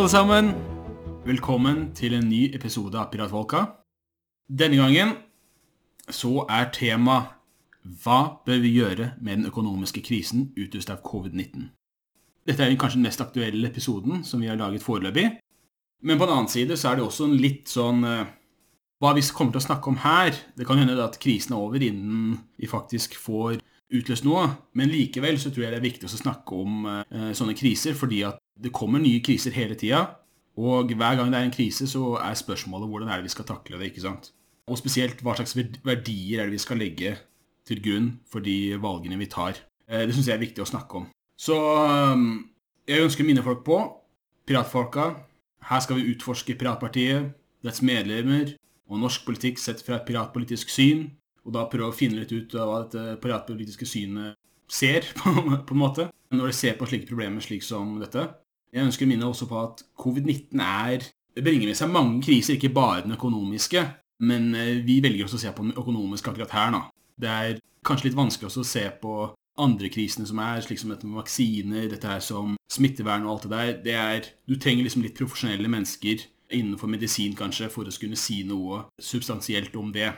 alle sammen! Velkommen til en ny episode av Piratfolka. Denne gangen så er tema Hva bør vi gjøre med den økonomiske krisen utløst av covid-19? Dette er kanskje den mest aktuelle episoden som vi har laget foreløpig. Men på den annen side så er det også en litt sånn eh, Hva vi kommer til å snakke om her Det kan hende at krisen er over innen vi faktisk får utløst noe. Men likevel så tror jeg det er viktig å snakke om eh, sånne kriser, fordi at det kommer nye kriser hele tida. Og hver gang det er en krise, så er spørsmålet hvordan er det vi skal takle det. ikke sant? Og spesielt hva slags verdier er det vi skal legge til grunn for de valgene vi tar. Eh, det syns jeg er viktig å snakke om. Så um, jeg ønsker å minne folk på piratfolka. Her skal vi utforske Piratpartiet, dets medlemmer og norsk politikk sett fra et piratpolitisk syn. Og da prøve å finne litt ut av hva dette piratpolitiske synet ser, på, på en måte, når de ser på slike problemer slik som dette. Jeg ønsker å minne også på at covid-19 er Det bringer med seg mange kriser, ikke bare den økonomiske. Men eh, vi velger også å se på den økonomiske akkurat her, da. Det er kanskje litt vanskelig også å se på andre krisene som er, slik som dette med vaksiner, dette her som smittevern og alt det der. Det er Du trenger liksom litt profesjonelle mennesker innenfor medisin, kanskje, for å kunne si noe substansielt om det.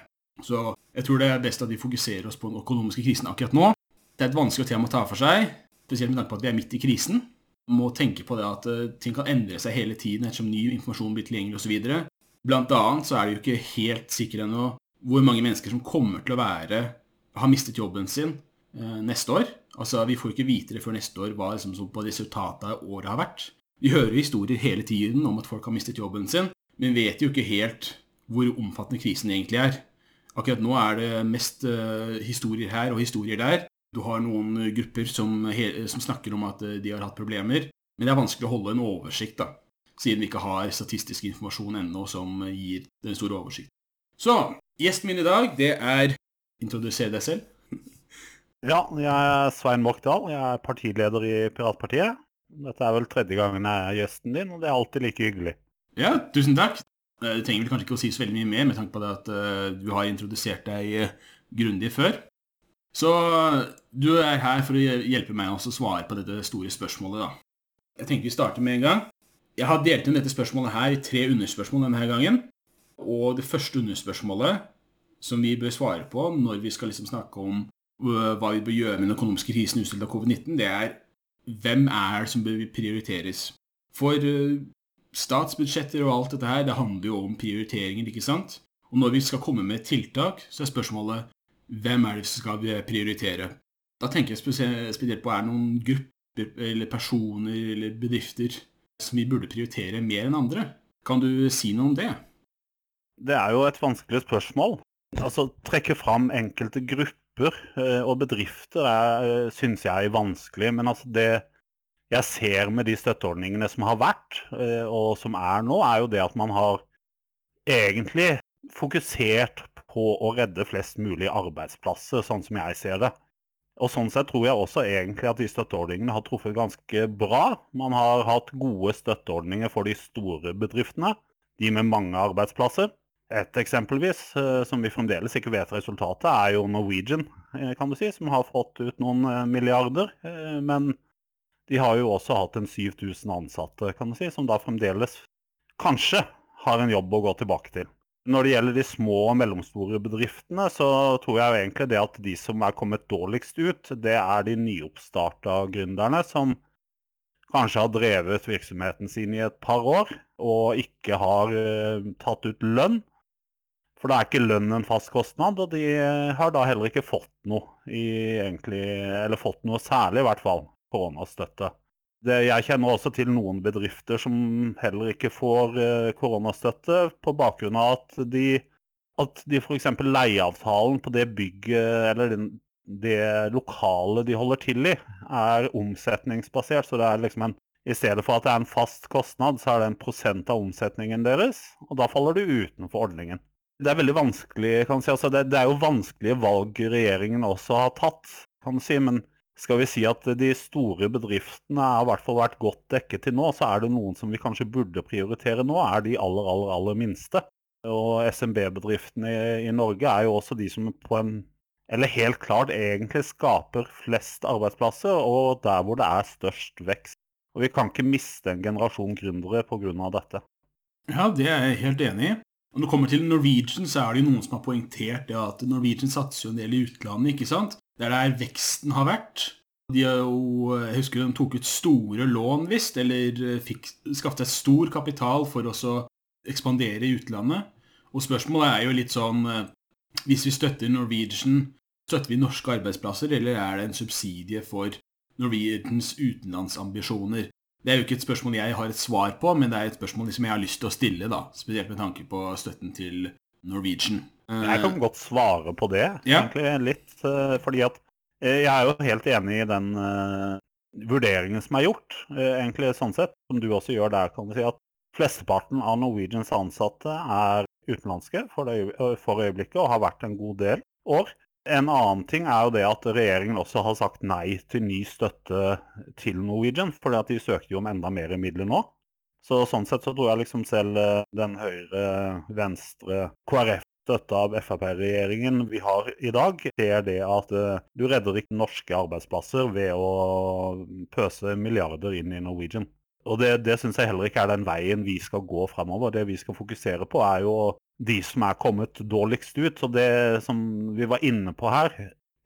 Så jeg tror det er best at vi fokuserer oss på den økonomiske krisen akkurat nå. Det er et vanskelig tema å ta for seg, spesielt med tanke på at vi er midt i krisen må tenke på det at eh, ting kan endre seg hele tiden ettersom ny informasjon blir tilgjengelig osv. Blant annet så er det jo ikke helt sikkert ennå hvor mange mennesker som kommer til å være har mistet jobben sin eh, neste år. Altså, Vi får ikke vite det før neste år hva liksom, resultatet av året har vært. Vi hører historier hele tiden om at folk har mistet jobben sin, men vet jo ikke helt hvor omfattende krisen egentlig er. Akkurat nå er det mest uh, historier her og historier der, du har noen grupper som, som, snakker om at eh, de har hatt problemer, men det er vanskelig å holde en oversikt, da, siden vi ikke har statistisk informasjon ennå som gir den store oversikt. Så gjesten min i dag, det er Introduser deg selv. Ja, jeg er Svein Mokdal. Jeg er partileder i Piratpartiet. Dette er vel tredje gangen jeg er gjesten din, og det er alltid like hyggelig. Ja, tusen takk. Eh, du trenger vel kanskje ikke å si så veldig mye mer med tanke på det at uh, du har introdusert deg uh, grundig før. Så du er her for å hjelpe meg å svare på dette store spørsmålet, da. Jeg tenker vi starter med en gang. Jeg har delt inn dette spørsmålet her i tre underspørsmål denne gangen. Og det første underspørsmålet som vi bør svare på når vi skal liksom snakke om hva vi bør gjøre med den økonomiske krisen utstilt av covid-19, det er hvem er det som bør prioriteres? For statsbudsjetter og alt dette her, det handler jo om prioriteringer, ikke sant? Og når vi skal komme med tiltak, så er spørsmålet hvem er det som skal prioritere? Da tenker jeg spesielt på er det noen grupper eller personer eller bedrifter som vi burde prioritere mer enn andre. Kan du si noe om det? Det er jo et vanskelig spørsmål. Altså, Trekke fram enkelte grupper eh, og bedrifter er, eh, syns jeg er vanskelig. Men altså det jeg ser med de støtteordningene som har vært, eh, og som er nå, er jo det at man har egentlig fokusert på å redde flest mulig arbeidsplasser, sånn som jeg ser det. Og Sånn sett tror jeg også egentlig at de støtteordningene har truffet ganske bra. Man har hatt gode støtteordninger for de store bedriftene, de med mange arbeidsplasser. Et eksempelvis, eh, som vi fremdeles ikke vet resultatet, er jo Norwegian, eh, kan du si, som har fått ut noen milliarder. Men de har jo også hatt en 7000 ansatte, kan du si, som da fremdeles kanskje har en jobb å gå tilbake til. Når det gjelder de små og mellomstore bedriftene, så tror jeg egentlig det at de som er kommet dårligst ut, det er de nyoppstarta gründerne som kanskje har drevet virksomheten sin i et par år og ikke har uh, tatt ut lønn. For da er ikke lønn en fast kostnad, og de har da heller ikke fått noe egentlig, eller fått noe særlig, i hvert fall, koronastøtte. Det, jeg kjenner også til noen bedrifter som heller ikke får eh, koronastøtte på bakgrunn av at de, at de f.eks. leieavtalen på det bygget eller den, det lokalet de holder til i, er omsetningsbasert. Så det er liksom en i stedet for at det er en fast kostnad, så er det en prosent av omsetningen deres. Og da faller du utenfor ordningen. Det er veldig vanskelig, kan si. Altså det, det, er jo vanskelige valg regjeringen også har tatt, kan si. Men skal vi si at de store bedriftene har i hvert fall vært godt dekket til nå, så er det noen som vi kanskje burde prioritere nå, er de aller, aller, aller minste. Og SMB-bedriftene i, i Norge er jo også de som på en eller helt klart egentlig skaper flest arbeidsplasser, og der hvor det er størst vekst. Og vi kan ikke miste en generasjon gründere pga. dette. Ja, det er jeg helt enig i. Når det kommer til Norwegian, så er det jo noen som har poengtert det at Norwegian satser jo en del i utlandet, ikke sant? Det er der veksten har vært. De har jo, jeg husker de tok ut store lån, visst, eller fikk skaffet seg stor kapital for å ekspandere i utlandet. Og spørsmålet er jo litt sånn Hvis vi støtter Norwegian, støtter vi norske arbeidsplasser, eller er det en subsidie for Norwegians utenlandsambisjoner? Det er jo ikke et spørsmål jeg har et svar på, men det er et spørsmål liksom jeg har lyst til å stille, da, spesielt med tanke på støtten til Norwegian. Jeg kan godt svare på det, ja. egentlig litt, eh, fordi at eh, jeg er jo helt enig i den uh, vurderingen som er gjort, egentlig sånn sett, som du også gjør der, kan du si, at flesteparten av Norwegians ansatte er utenlandske for, det, for øyeblikket, og har vært en god del år. En annen ting er jo det at regjeringen også har sagt nei til ny støtte til Norwegian, fordi at de søkte jo om enda mer midler nå. Så sånn sett så tror jeg liksom selv eh, den høyre, venstre, KrF støtta av Frp-regjeringen vi har i dag, ser det at uh, du redder ikke norske arbeidsplasser ved å pøse milliarder inn i Norwegian. Og det, det syns jeg heller ikke er den veien vi skal gå fremover. Det vi skal fokusere på, er jo de som er kommet dårligst ut. Så det som vi var inne på her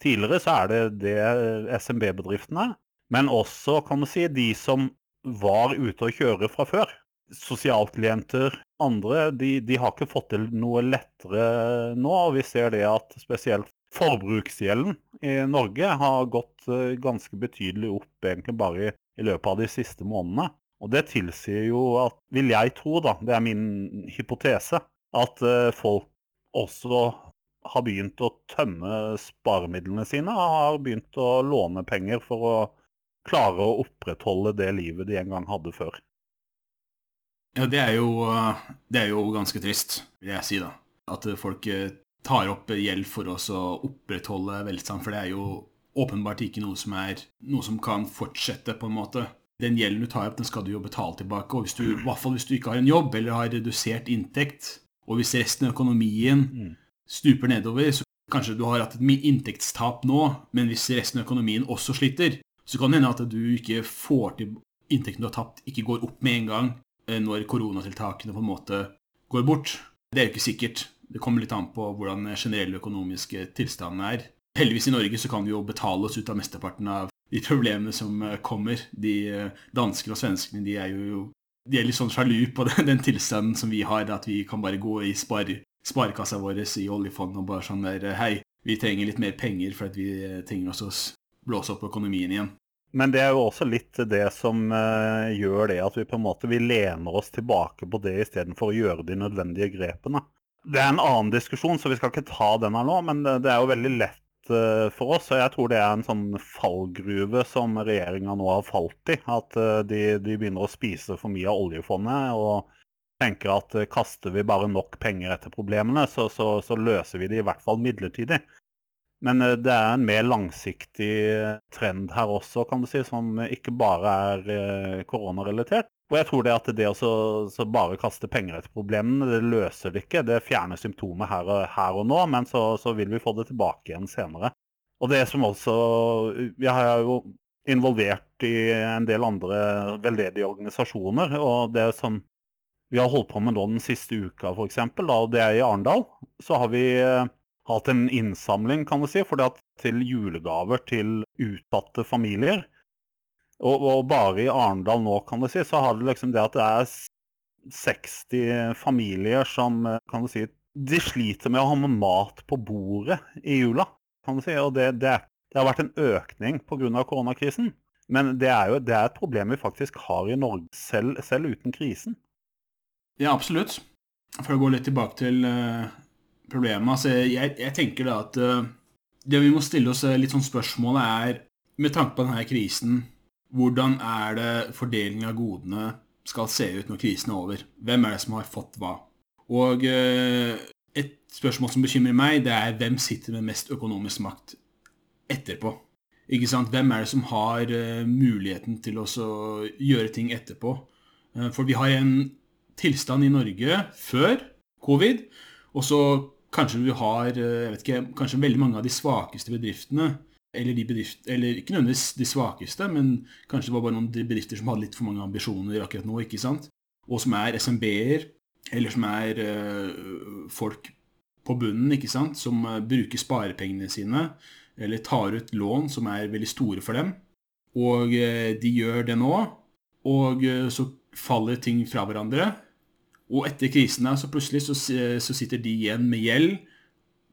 tidligere, så er det, det SMB-bedriftene. Men også kan man si, de som var ute å kjøre fra før. Sosialklienter, andre, de, de har ikke fått til noe lettere nå. og Vi ser det at spesielt forbruksgjelden i Norge har gått eh, ganske betydelig opp egentlig bare i, i løpet av de siste månedene. Og det tilsier jo at, vil jeg tro, da, det er min hypotese, at eh, folk også har begynt å tømme sparemidlene sine har begynt å låne penger for å klare å opprettholde det livet de en gang hadde før. Ja, det er jo, det er jo ganske trist, vil jeg si, da. At folk eh, tar opp gjeld for å opprettholde velstand. For det er jo åpenbart ikke noe som, er, noe som kan fortsette, på en måte. Den gjelden du tar opp, den skal du jo betale tilbake. Og hvis du, i hvert fall hvis du ikke har en jobb eller har redusert inntekt, og hvis resten av økonomien mm. stuper nedover, så kanskje du har hatt et inntektstap nå, men hvis resten av økonomien også sliter, så kan det hende at du ikke får til inntekten du har tapt, ikke går opp med en gang eh, når koronatiltakene på en måte går bort. Det er jo ikke sikkert. Det kommer litt an på hvordan generelle økonomiske tilstandene er. Heldigvis i Norge så kan vi jo betale oss ut av mesteparten av de problemene som eh, kommer. De eh, danskene og svenskene de er jo de er litt sånn sjalu på den, den, tilstanden som vi har, at vi kan bare gå i spar, sparekassa vår i oljefondet og bare sånn der Hei, vi trenger litt mer penger for at vi eh, trenger oss å blåse opp økonomien igjen. Men det er jo også litt det som uh, gjør det at vi på en måte vi lener oss tilbake på det istedenfor å gjøre de nødvendige grepene. Det er en annen diskusjon, så vi skal ikke ta den her nå, men det, er jo veldig lett for oss. Og jeg tror det er en sånn fallgruve som regjeringa nå har falt i. At eh, de, de, begynner å spise for mye av oljefondet og tenker at eh, kaster vi bare nok penger etter problemene, så, så, så løser vi det i hvert fall midlertidig. Men det er en mer langsiktig trend her også, kan du si, som ikke bare er koronarelatert. Og jeg tror det at det å bare kaste penger etter problemene, det løser det ikke. Det fjerner symptomet her og, her og nå, men så, så, vil vi få det tilbake igjen senere. Og det som også Jeg er jo involvert i en del andre veldedige organisasjoner. Og det som vi har holdt på med nå den siste uka, f.eks., og det er i Arendal, så har vi eh, hatt en innsamling, kan du si, for det at til julegaver til utsatte familier. Og, og, bare i Arendal nå, kan du si, så har det liksom det at det er 60 familier som kan du si, de sliter med å ha med mat på bordet i jula. kan du si, Og det, det, det har vært en økning pga. koronakrisen. Men det er jo det er et problem vi faktisk har i Norge, selv, selv uten krisen. Ja, absolutt. For å gå litt tilbake til uh, problemet. altså Jeg, jeg tenker da at uh, det vi må stille oss litt sånn spørsmålet er, med tanke på denne krisen hvordan er det fordelingen av godene skal se ut når krisen er over? Hvem er det som har fått hva? Og eh, et spørsmål som bekymrer meg, det er hvem sitter med mest økonomisk makt etterpå? Ikke sant? Hvem er det som har eh, muligheten til å gjøre ting etterpå? Eh, for vi har en tilstand i Norge før covid, og så kanskje vi har jeg vet ikke, kanskje veldig mange av de svakeste bedriftene eller de bedrift, eller ikke nødvendigvis de svakeste, men kanskje det var bare noen bedrifter som hadde litt for mange ambisjoner akkurat nå, ikke sant? Og som er SMB-er, eller som er uh, folk på bunnen, ikke sant? Som uh, bruker sparepengene sine, eller tar ut lån som er veldig store for dem. Og uh, de gjør det nå, og så faller ting fra hverandre. Og etter krisen så plutselig så, så sitter de igjen med gjeld,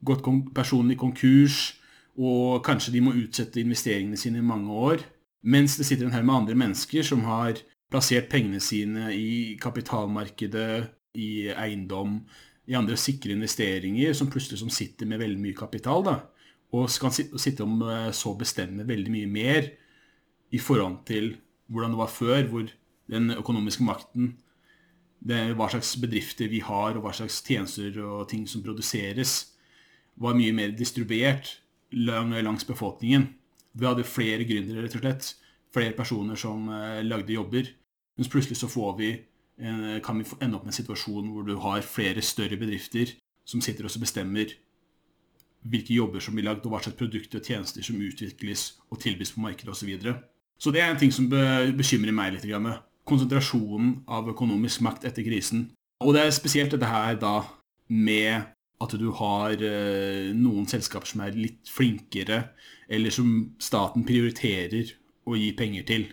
gått personlig konkurs, og kanskje de må utsette investeringene sine i mange år. Mens det sitter en haug med andre mennesker som har plassert pengene sine i kapitalmarkedet, i eiendom, i andre sikre investeringer, som plutselig som sitter med veldig mye kapital, da, og skal sitte om eh, så bestemme veldig mye mer i forhold til hvordan det var før, hvor den økonomiske makten hva slags bedrifter vi har, og hva slags tjenester og ting som produseres, var mye mer distribuert lang, langs befolkningen. Vi hadde flere gründere, rett og slett. Flere personer som eh, lagde jobber. Mens plutselig så får vi, eh, kan vi ende opp med en situasjon hvor du har flere større bedrifter som sitter og bestemmer hvilke jobber som blir lagd, og hva slags produkter og tjenester som utvikles og tilbys på markedet osv. Så, videre. så det er en ting som bekymrer meg litt. Konsentrasjonen av økonomisk makt etter krisen. Og det er spesielt dette her da med at du har eh, noen selskaper som er litt flinkere, eller som staten prioriterer å gi penger til.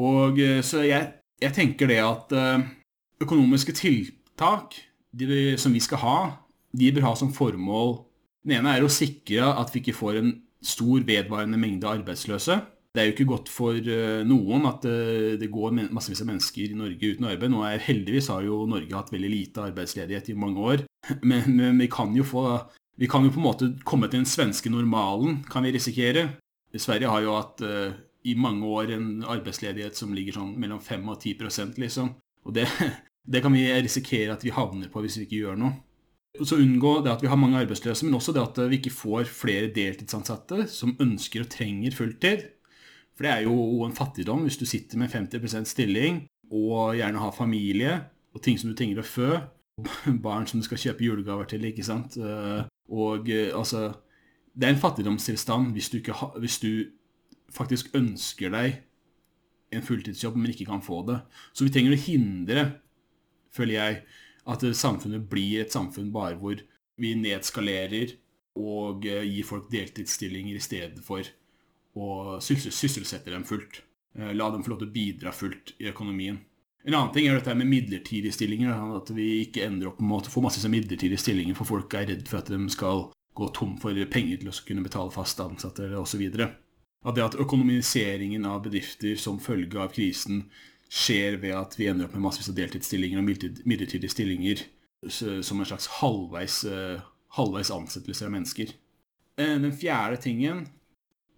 Og eh, Så jeg, jeg tenker det at eh, økonomiske tiltak de, som vi skal ha, de bør ha som formål Den ene er å sikre at vi ikke får en stor vedvarende mengde arbeidsløse. Det er jo ikke godt for uh, noen at uh, det går massevis av mennesker i Norge uten arbeid. Nå er, heldigvis har jo Norge hatt veldig lite arbeidsledighet i mange år. Men, men vi kan få Vi kan jo på en måte komme til den svenske normalen, kan vi risikere. Sverige har jo hatt uh, i mange år en arbeidsledighet som ligger sånn mellom 5 og 10% liksom. Og det, det kan vi risikere at vi havner på hvis vi ikke gjør noe. Så unngå det at vi har mange arbeidsløse, men også det at vi ikke får flere deltidsansatte som ønsker og trenger fulltid. For det er jo en fattigdom hvis du sitter med 50% stilling og gjerne har familie og ting som du trenger å fø. Barn som du skal kjøpe julegaver til, ikke sant. Eh, og eh, altså Det er en fattigdomstilstand hvis du, ha, hvis du faktisk ønsker deg en fulltidsjobb, men ikke kan få det. Så vi trenger å hindre, føler jeg, at samfunnet blir et samfunn bare hvor vi nedskalerer og eh, gir folk deltidsstillinger i stedet for og sysselsetter dem fullt. Eh, la dem få lov til å bidra fullt i økonomien. En annen ting er dette med midlertidige stillinger. At vi ikke ender opp med å få masse midlertidige stillinger, for folk er redd for at de skal gå tom for penger til å kunne betale fast ansatte osv. At det at økonomiseringen av bedrifter som følge av krisen skjer ved at vi ender opp med massevis av deltidsstillinger og midlertidige stillinger som en slags halvveis, eh, halvveis ansettelse av mennesker. Eh, den fjerde tingen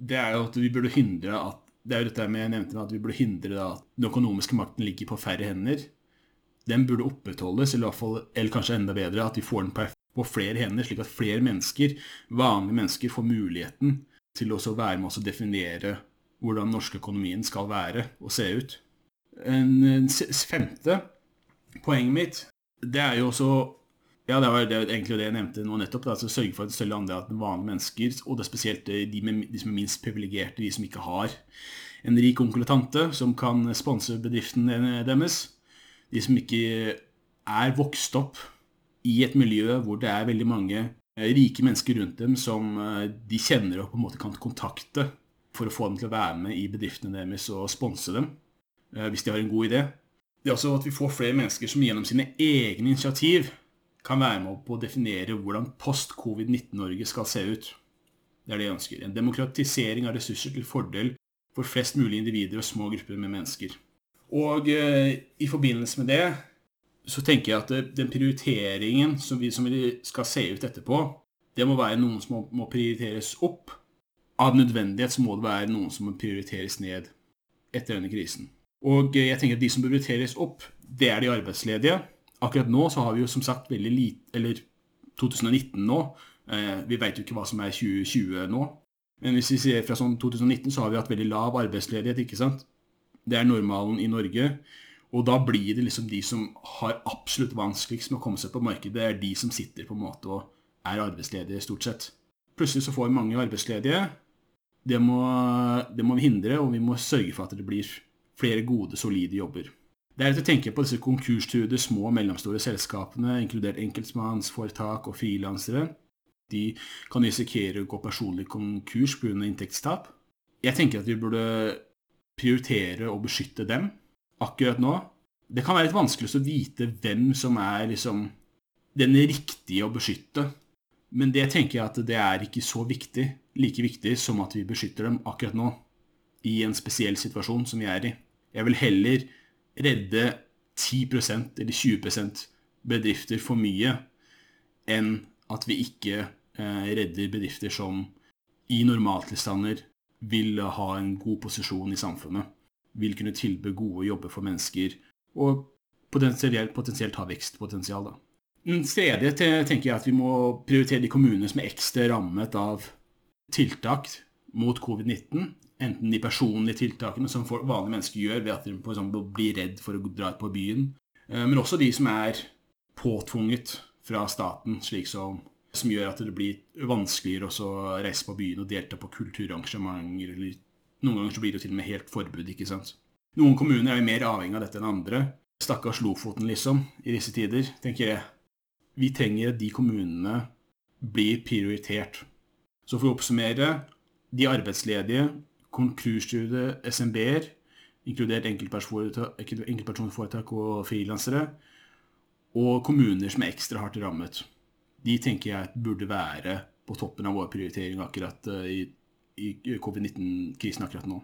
det er jo at vi burde hindre at det er jo dette jeg nevnte med at vi burde hindre at den økonomiske makten ligger på færre hender. Den burde opprettholdes, eller, eller kanskje enda bedre at vi får den på flere hender, slik at flere mennesker, vanlige mennesker, får muligheten til å være med oss og definere hvordan den norske økonomien skal være og se ut. En femte poenget mitt, det er jo også ja, det var det, egentlig det jeg nevnte nå nettopp. altså Sørge for en større andel av vanlige mennesker, og det er spesielt de, med, de som er minst privilegerte, de som ikke har en rik onkel og tante som kan sponse bedriften deres. De som ikke er vokst opp i et miljø hvor det er veldig mange eh, rike mennesker rundt dem som eh, de kjenner og på en måte kan kontakte for å få dem til å være med i bedriftene deres og sponse dem, eh, hvis de har en god idé. Det er også at vi får flere mennesker som gjennom sine egne initiativ kan være med på å definere hvordan post-covid-19-Norge skal se ut. Det er det jeg ønsker. En demokratisering av ressurser til fordel for flest mulig individer og små grupper med mennesker. Og eh, i forbindelse med det så tenker jeg at det, den prioriteringen som vi, som vi, skal se ut etterpå, det må være noen som må, må prioriteres opp. Av nødvendighet så må det være noen som må prioriteres ned etter denne krisen. Og eh, jeg tenker at de som prioriteres opp, det er de arbeidsledige akkurat nå så har vi jo som sagt veldig lite Eller 2019 nå. Eh, vi vet jo ikke hva som er 2020 nå. Men hvis vi ser fra sånn 2019, så har vi hatt veldig lav arbeidsledighet, ikke sant. Det er normalen i Norge. Og da blir det liksom de som har absolutt vanskeligst med å komme seg på markedet, det er de som sitter på en måte og er arbeidsledige, stort sett. Plutselig så får mange arbeidsledige, Det må, det må vi hindre, og vi må sørge for at det blir flere gode, solide jobber. Deretter tenker jeg på disse konkurstruede små og mellomstore selskapene, inkludert enkeltmannsforetak og frilansere. De kan risikere å gå personlig konkurs pga. inntektstap. Jeg tenker at vi burde prioritere å beskytte dem akkurat nå. Det kan være litt vanskelig å vite hvem som er liksom den riktige å beskytte. Men det tenker jeg at det er ikke så viktig, like viktig som at vi beskytter dem akkurat nå. I en spesiell situasjon som vi er i. Jeg vil heller redde 10% eller 20% bedrifter for mye enn at vi ikke eh, redder bedrifter som i normaltilstander vil ha en god posisjon i samfunnet. Vil kunne tilby gode jobber for mennesker og potensielt, potensielt ha vekstpotensial. Da. Den tredje tenker jeg at vi må prioritere de kommunene som er ekstra rammet av tiltak mot covid-19. Enten de personlige tiltakene som vanlige mennesker gjør ved at de for eksempel blir redd for å dra ut på byen, eh, men også de som er påtvunget fra staten, slik som, som gjør at det blir vanskeligere å reise på byen og delta på kulturarrangementer. eller Noen ganger så blir det til og med helt forbud. ikke sant? Noen kommuner er jo mer avhengig av dette enn andre. Stakkars Lofoten, liksom, i disse tider, tenker jeg. Vi trenger at de kommunene blir prioritert. Så for å oppsummere de arbeidsledige konkurstruede SMB-er, inkludert enkeltpersonforetak og frilansere, og kommuner som er ekstra hardt rammet. De tenker jeg burde være på toppen av vår prioritering akkurat eh, i, i covid-19-krisen akkurat nå.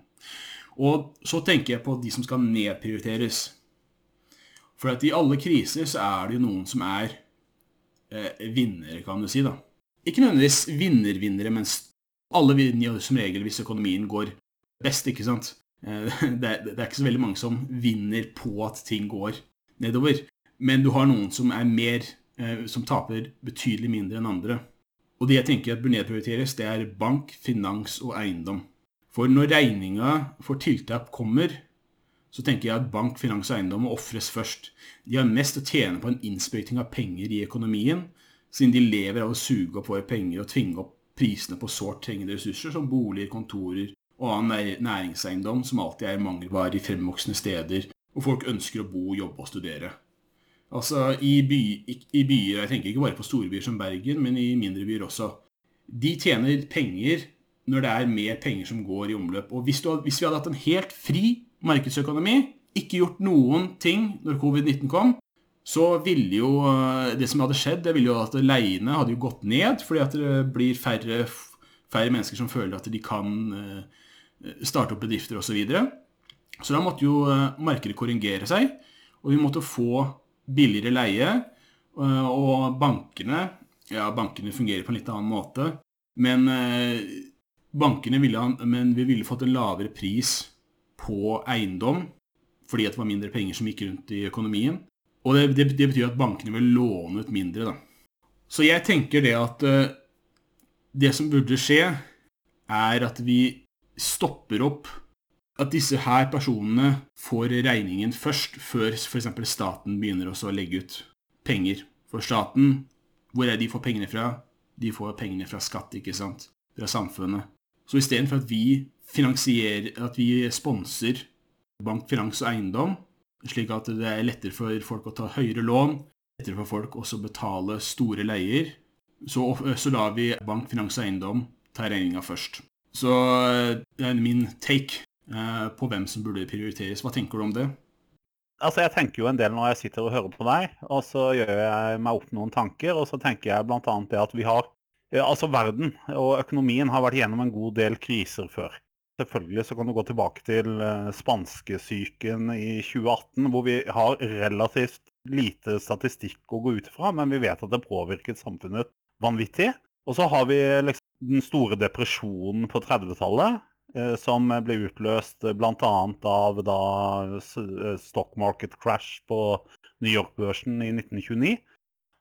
Og så tenker jeg på de som skal nedprioriteres. For at i alle kriser så er det jo noen som er eh, vinnere, kan du si. da. Ikke nødvendigvis vinnervinnere, men alle vinner jo som regel hvis økonomien går best, ikke sant. Eh, det er, det er, ikke så veldig mange som vinner på at ting går nedover. Men du har noen som er mer eh, som taper betydelig mindre enn andre. Og det jeg tenker at bør nedprioriteres, det er bank, finans og eiendom. For når regninga for tiltak kommer, så tenker jeg at bank, finans og eiendom må ofres først. De har mest å tjene på en innsprøyting av penger i økonomien, siden de lever av å suge opp våre penger og tvinge opp prisene på sårt trengende ressurser som boliger, kontorer og annen næringseiendom som alltid er mangelvare i fremvoksende steder, og folk ønsker å bo, jobbe og studere. Altså, i, by, i byer, jeg tenker ikke bare på store byer som Bergen, men i mindre byer også, de tjener penger når det er mer penger som går i omløp. Og hvis, du, hvis vi hadde hatt en helt fri markedsøkonomi, ikke gjort noen ting når covid-19 kom, så ville jo eh, det som hadde skjedd, det ville jo at leiene hadde jo gått ned, fordi at det blir færre, færre mennesker som føler at de kan eh, starte opp bedrifter osv. Så, videre. så da måtte jo eh, markedet korrigere seg, og vi måtte få billigere leie. Og bankene Ja, bankene fungerer på en litt annen måte, men, bankene ville, men vi ville fått en lavere pris på eiendom fordi det var mindre penger som gikk rundt i økonomien. Og det, det, det, betyr at bankene vil låne ut mindre. Da. Så jeg tenker det at uh, det som burde skje, er at vi stopper opp at disse her personene får regningen først, før f.eks. staten begynner å legge ut penger. For staten, hvor er de får pengene fra? De får pengene fra skatt, ikke sant? Fra samfunnet. Så istedenfor at vi finansierer, at vi sponser bank, finans og eiendom, slik at det er lettere for folk å ta høyere lån, lettere for folk også å betale store leier. Så, så lar vi bank, finans og eiendom ta regninga først. Så det er min take eh, på hvem som burde prioriteres. Hva tenker du om det? Altså, Jeg tenker jo en del når jeg sitter og hører på deg, og så gjør jeg meg opp noen tanker. Og så tenker jeg bl.a. det at vi har Altså, verden og økonomien har vært gjennom en god del kriser før. Selvfølgelig så kan du gå tilbake til uh, spanskesyken i 2018, hvor vi har relativt lite statistikk å gå ut fra, men vi vet at det påvirket samfunnet vanvittig. Og så har vi liksom den store depresjonen på 30-tallet, uh, som ble utløst bl.a. av da stock market crash på New York-børsen i 1929.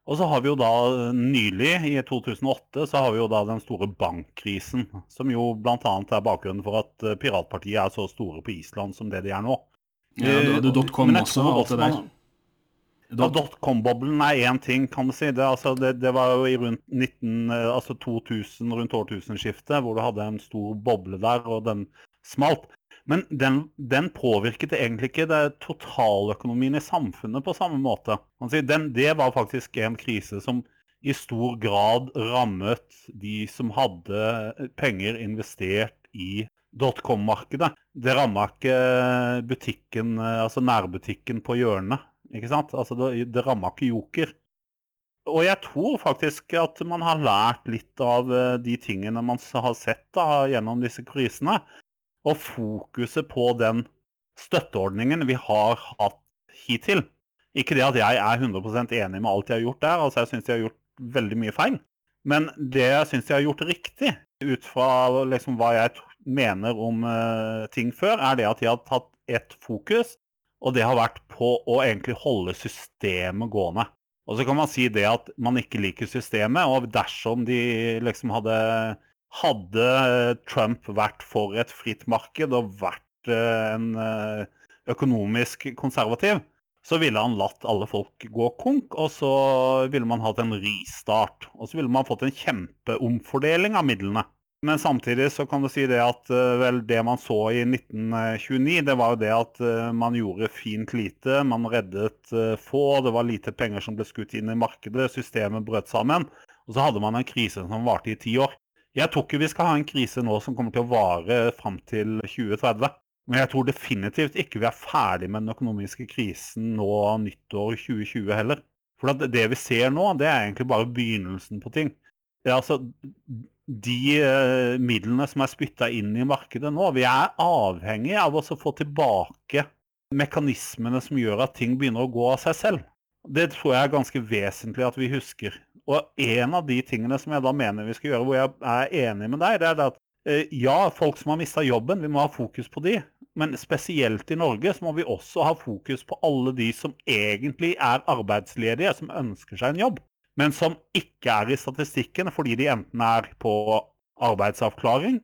Og så har vi jo da nylig, i 2008, så har vi jo da den store bankkrisen. Som jo bl.a. er bakgrunnen for at eh, piratpartiet er så store på Island som det de er nå. Ja, du hadde .com også, alt det der. Ja, Dotcom-boblen er én ting, kan du si. Det, altså, det, det, var jo i rundt 19, eh, altså 2000, rundt årtusenskiftet, hvor du hadde en stor boble der, og den smalt. Men den, den påvirket egentlig ikke det totaløkonomien i samfunnet på samme måte. Den, det var faktisk en krise som i stor grad rammet de som hadde penger investert i dotcom-markedet. Det ramma ikke butikken, altså nærbutikken på hjørnet ikke sant? Altså, det, det ramma ikke joker. Og jeg tror faktisk at man har lært litt av eh, de tingene man har sett da, gjennom disse krisene. Og fokuset på den støtteordningen vi har hatt hittil. Ikke det at jeg er 100% enig med alt de har gjort der. altså Jeg syns de har gjort veldig mye feil. Men det jeg syns de har gjort riktig, ut fra liksom hva jeg mener om uh, ting før, er det at de har tatt ett fokus og det har vært på å egentlig holde systemet gående. Og så kan man si det at man ikke liker systemet, og dersom de liksom hadde Hadde Trump vært for et fritt marked og vært eh, en eh, økonomisk konservativ, så ville han latt alle folk gå konk, og så ville man hatt en ristart. Og så ville man fått en kjempeomfordeling av midlene. Men samtidig så kan du si det at eh, vel, det man så i 1929, det var jo det at eh, man gjorde fint lite. Man reddet eh, få, det var lite penger som ble skutt inn i markedet, systemet brøt sammen. Og så hadde man en krise som varte i ti år. Jeg tror ikke vi skal ha en krise nå som kommer til å vare fram til 2030. Men jeg tror definitivt ikke vi er ferdig med den økonomiske krisen nå nyttår 2020 heller. For det vi ser nå, det er egentlig bare begynnelsen på ting. Altså de uh, midlene som er spytta inn i markedet nå. Vi er avhengig av å få tilbake mekanismene som gjør at ting begynner å gå av seg selv. Det tror jeg er ganske vesentlig at vi husker. Og en av de tingene som jeg da mener vi skal gjøre, hvor jeg er enig med deg, det er at uh, ja, folk som har mista jobben, vi må ha fokus på de. Men spesielt i Norge så må vi også ha fokus på alle de som egentlig er arbeidsledige, som ønsker seg en jobb men som ikke er i statistikken fordi de enten er på arbeidsavklaring,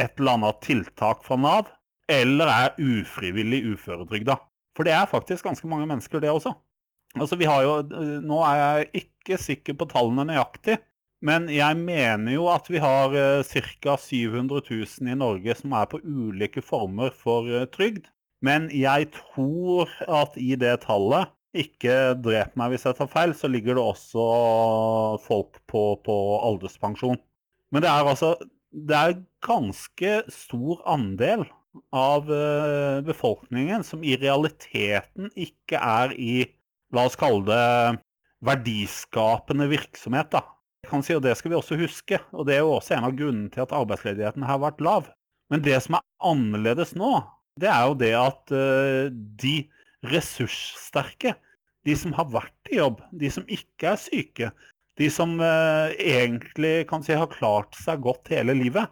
et eller annet tiltak fra Nav, eller er ufrivillig uføretrygda. For det er faktisk ganske mange mennesker, det også. Altså, vi har jo, Nå er jeg ikke sikker på tallene nøyaktig, men jeg mener jo at vi har ca. 700 000 i Norge som er på ulike former for uh, trygd. Men jeg tror at i det tallet ikke drep meg hvis jeg tar feil, så ligger det også folk på, på alderspensjon. Men det er altså Det er ganske stor andel av uh, befolkningen som i realiteten ikke er i La oss kalle det verdiskapende virksomhet, da. Jeg kan si, og Det skal vi også huske, og det er jo også en av grunnene til at arbeidsledigheten har vært lav. Men det som er annerledes nå, det er jo det at uh, de ressurssterke. De som har vært i jobb, de som ikke er syke, de som eh, egentlig kan si har klart seg godt hele livet,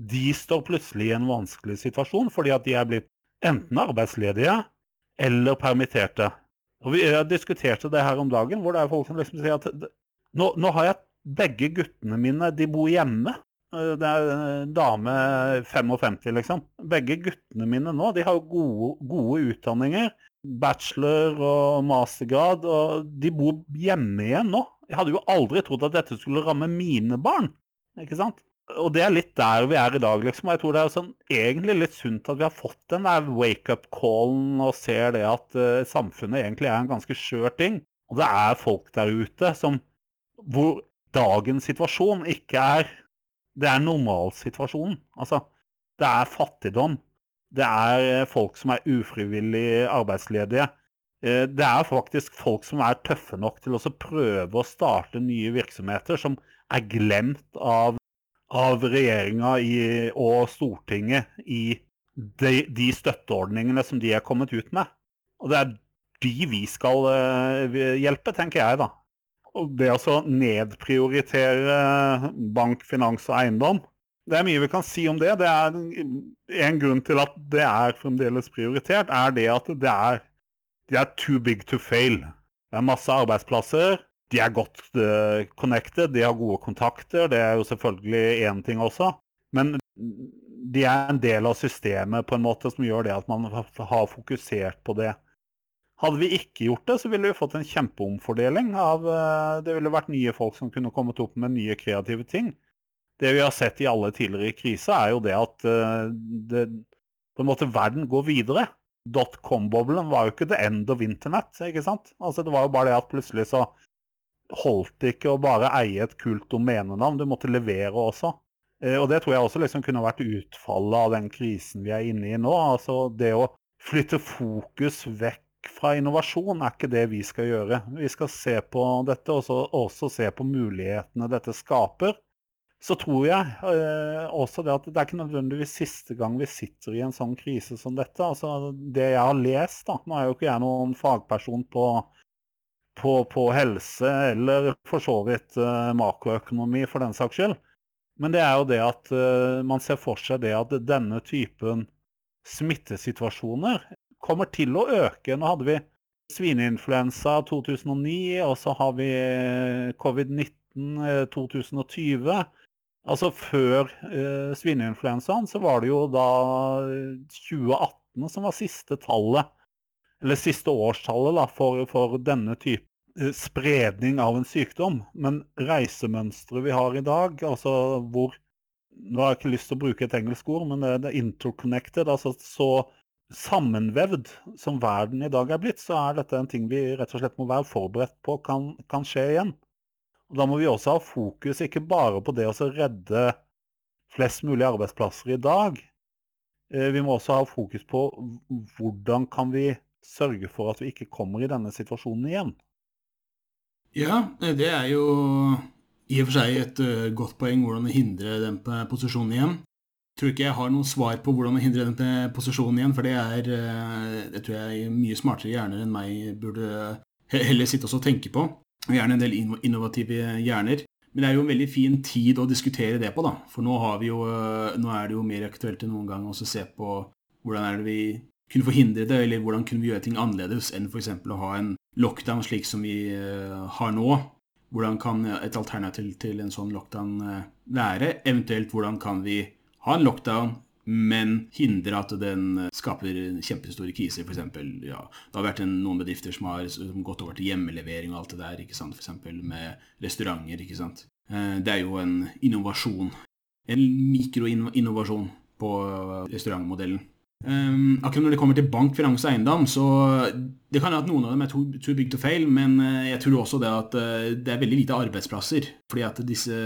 de står plutselig i en vanskelig situasjon fordi at de er blitt enten arbeidsledige eller permitterte. Og Vi diskuterte det her om dagen, hvor det er folk som liksom sier at nå, nå har jeg begge guttene mine, de bor hjemme. Eh, det er en dame 55, liksom. Begge guttene mine nå de har gode, gode utdanninger bachelor og mastergrad, og de bor hjemme igjen nå. Jeg hadde jo aldri trodd at dette skulle ramme mine barn. ikke sant? Og det er litt der vi er i dag, liksom. Jeg tror det er sånn, egentlig litt sunt at vi har fått den der wake-up-callen og ser det at uh, samfunnet egentlig er en ganske skjør ting. Og det er folk der ute som hvor dagens situasjon ikke er Det er normalsituasjonen. Altså, det er fattigdom. Det er eh, folk som er ufrivillig arbeidsledige. Eh, det er faktisk folk som er tøffe nok til å prøve å starte nye virksomheter som er glemt av, av regjeringa og Stortinget i de, de, støtteordningene som de er kommet ut med. Og det er de vi skal uh, hjelpe, tenker jeg, da. Og det å nedprioritere bank, finans og eiendom, det er mye vi kan si om det. det er en grunn til at det er fremdeles prioritert, er det at det er, det er too big to fail. Det er masse arbeidsplasser. De er godt uh, connected, de har gode kontakter. Det er jo selvfølgelig én ting også. Men de er en del av systemet på en måte som gjør det at man har fokusert på det. Hadde vi ikke gjort det, så ville vi fått en kjempeomfordeling. av uh, Det ville vært nye folk som kunne kommet opp med nye kreative ting. Det vi har sett i alle tidligere kriser, er jo det at uh, det, på en måte verden går videre. Dotcom-boblen var jo ikke the end of internett. ikke sant? Altså Det var jo bare det at plutselig så holdt ikke å bare eie et kult domenenavn, du måtte levere også. Eh, og det tror jeg også liksom kunne vært utfallet av den krisen vi er inne i nå. Altså det å flytte fokus vekk fra innovasjon er ikke det vi skal gjøre. Vi skal se på dette og også se på mulighetene dette skaper. Så tror jeg eh, også det at det er ikke nødvendigvis siste gang vi sitter i en sånn krise som dette. Altså Det jeg har lest, da Nå er jo ikke jeg noen fagperson på, på, på helse eller for så vidt eh, makroøkonomi for den saks skyld. Men det er jo det at eh, man ser for seg det at denne typen smittesituasjoner kommer til å øke. Nå hadde vi svineinfluensa 2009, og så har vi eh, covid-19 2020. Eh, altså før eh, svineinfluensaen så var det jo da 2018 som var siste tallet, eller siste årstallet da, for, for denne type eh, spredning av en sykdom. Men reisemønsteret vi har i dag, altså hvor Nå har jeg ikke lyst til å bruke et engelsk ord, men det, er interconnected. altså så sammenvevd som verden i dag er blitt, så er dette en ting vi rett og slett må være forberedt på kan, kan skje igjen. Og Da må vi også ha fokus ikke bare på det å redde flest mulig arbeidsplasser i dag. Eh, vi må også ha fokus på hvordan kan vi sørge for at vi ikke kommer i denne situasjonen igjen. Ja, det er jo i og for seg et eh, godt poeng hvordan vi hindrer den posisjonen igjen Jeg tror ikke jeg har noe svar på hvordan å hindrer den posisjonen igjen, for det er eh, det tror jeg mye smartere hjerner enn meg burde heller sitte og tenke på. Og gjerne en del innovative hjerner. Men det er jo en veldig fin tid å diskutere det på, da. For nå, jo, eh, nå er det jo mer aktuelt enn noen gang å se på hvordan er det vi kunne forhindre det, eller hvordan kunne vi gjøre ting annerledes enn f.eks. å ha en lockdown slik som vi eh, har nå. Hvordan kan et alternativ til en sånn lockdown være? Eventuelt hvordan kan vi ha en lockdown, men hindre at den skaper kjempestore kriser. Eksempel, ja, det har vært en, noen bedrifter som har gått over til hjemmelevering og alt det der. ikke sant? Eksempel med restauranter. ikke sant? Eh, det er jo en innovasjon. En mikroinnovasjon på restaurantmodellen. Um, akkurat når det kommer til bank, finans og eiendom, så det kan være at noen av dem er too, too big to fail, men jeg tror også det at det er veldig lite arbeidsplasser. Fordi at disse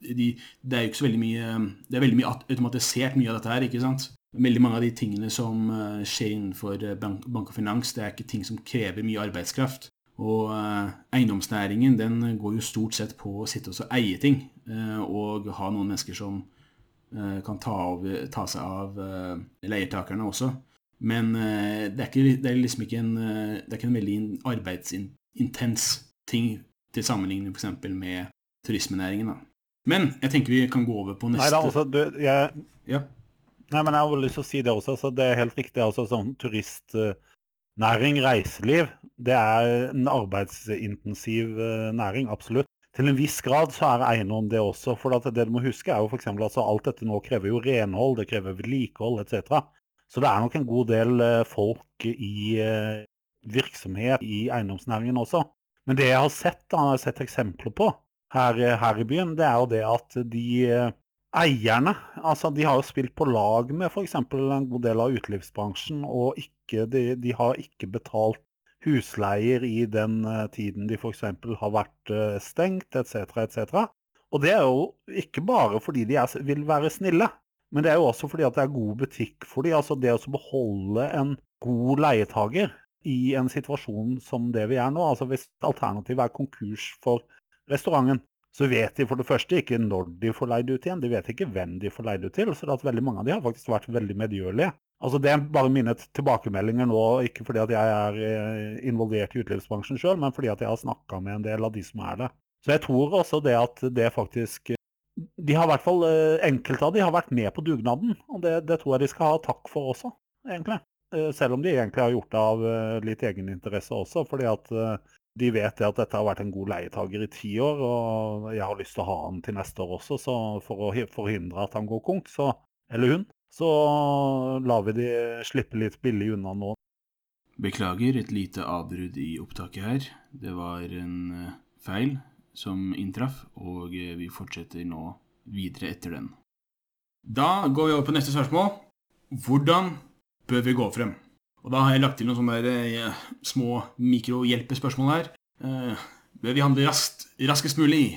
de, det er jo ikke så veldig mye Det er veldig mye automatisert, mye av dette her. ikke sant? Veldig mange av de tingene som uh, skjer innenfor eh, bank, bank, og finans, det er ikke ting som krever mye arbeidskraft. Og eiendomsnæringen den går jo stort sett på å sitte og eie ting, og ha noen mennesker som kan ta, av, ta, seg av leietakerne også. Men det er, ikke, det, er liksom ikke en, det er ikke en veldig arbeidsintens ting til sammenligning f.eks. med turismenæringen. da. Men jeg tenker vi kan gå over på neste Nei, da, altså, du, jeg... ja. Nei, men jeg har lyst til å si det også. Så det er helt riktig. altså sånn Turistnæring, reiseliv, det er en arbeidsintensiv eh, næring. Absolutt. Til en viss grad så er eiendom det også. For det du må huske er jo f.eks. at altså, alt dette nå krever jo renhold, det krever vedlikehold etc. Så det er nok en god del eh, folk i eh, virksomhet i eiendomsnæringen også. Men det jeg har sett, da, jeg har sett eksempler på, her, her, i byen, det er jo det at de eh, eierne altså De har jo spilt på lag med f.eks. en god del av utelivsbransjen, og ikke, de, de, har ikke betalt husleier i den uh, tiden de f.eks. har vært uh, stengt, etc., etc. Og det er jo ikke bare fordi de er, vil være snille, men det er jo også fordi at det er god butikk for dem. Altså det å beholde en god leietager i en situasjon som det vi er nå. altså Hvis alternativet er konkurs for restauranten, så vet de for det første ikke når de får leid ut igjen. De vet ikke hvem de får leid ut til. Så det at veldig mange av de har faktisk vært veldig medgjørlige. Altså Det er bare mine tilbakemeldinger nå, ikke fordi at jeg er eh, involvert i utelivsbransjen sjøl, men fordi at jeg har snakka med en del av de som er det. Så jeg tror også det at det faktisk de har i hvert fall, eh, Enkelte av de har vært med på dugnaden, og det, det tror jeg de skal ha takk for også, egentlig. Eh, selv om de egentlig har gjort det av litt egeninteresse også. fordi at de vet at dette har vært en god leietager i ti år, og jeg har lyst til å ha han til neste år også, så for å forhindre at han går konk, så, eller hun, så lar vi de slippe litt billig unna nå. Beklager et lite avbrudd i opptaket her. Det var en eh, feil som inntraff, og eh, vi fortsetter nå videre etter den. Da går vi over på neste spørsmål. Hvordan bør vi gå frem? Og da har jeg lagt til noen sånne der, eh, små mikrohjelpespørsmål her. Bør vi handle raskt, raskest mulig,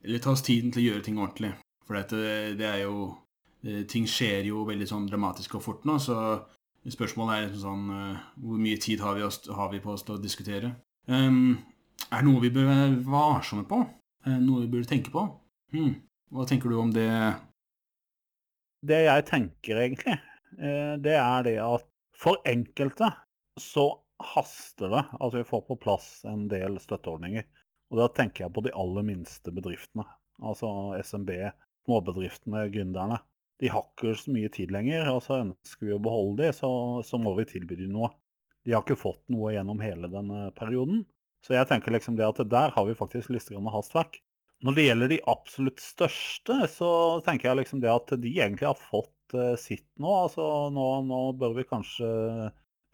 eller ta oss tiden til å gjøre ting ordentlig? For dette, det er jo Ting skjer jo veldig sånn dramatisk og fort nå, så spørsmålet er liksom sånn eh, Hvor mye tid har vi, oss, har vi på oss til å diskutere? Um, er det noe vi bør være varsomme på? Det noe vi burde tenke på? Hmm. Hva tenker du om det? Det jeg tenker egentlig, eh, det er det at for enkelte så haster det at vi får på plass en del støtteordninger. Og da tenker jeg på de aller minste bedriftene. Altså SMB, småbedriftene, gründerne. De har ikke så mye tid lenger, og så ønsker vi å beholde de, så, så må vi tilby dem noe. De har ikke fått noe gjennom hele denne perioden. Så jeg tenker liksom det at der har vi faktisk litt hastverk. Når det gjelder de absolutt største, så tenker jeg liksom det at de egentlig har fått uh, sitt nå. Altså nå, nå, bør vi kanskje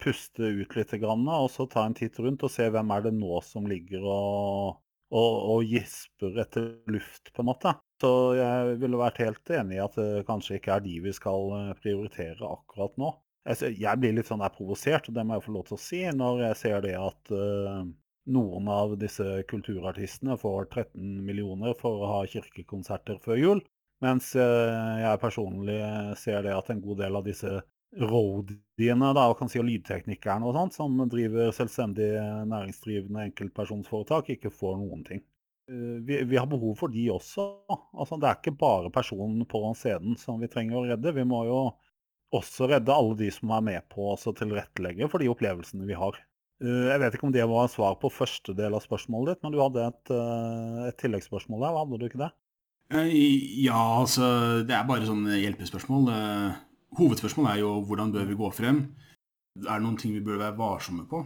puste ut litt grann, og så ta en titt rundt og se hvem er det nå som ligger og, og, og gisper etter luft, på en måte. Så jeg ville vært helt enig i at det kanskje ikke er de vi skal eh, prioritere akkurat nå. Jeg blir litt sånn der provosert, og det må jeg få lov til å si, når jeg ser det at uh, noen av disse kulturartistene får 13 millioner for å ha kirkekonserter før jul, mens eh, jeg personlig ser det at en god del av disse roadiene da, og kan si lydteknikerne og sånt, som driver selvstendig næringsdrivende enkeltpersonsforetak, ikke får noen ting. Eh, vi, vi, har behov for de også. Altså, det er ikke bare personen på scenen som vi trenger å redde. Vi må jo også redde alle de som er med på å tilrettelegge for de opplevelsene vi har. Eh, jeg vet ikke om det var svar på første del av spørsmålet ditt, men du hadde et, eh, et tilleggsspørsmål der, hadde du ikke det? Eh, ja, altså Det er bare sånne hjelpespørsmål. Hovedspørsmålet er jo hvordan bør vi gå frem? Er det noen ting vi bør være varsomme på?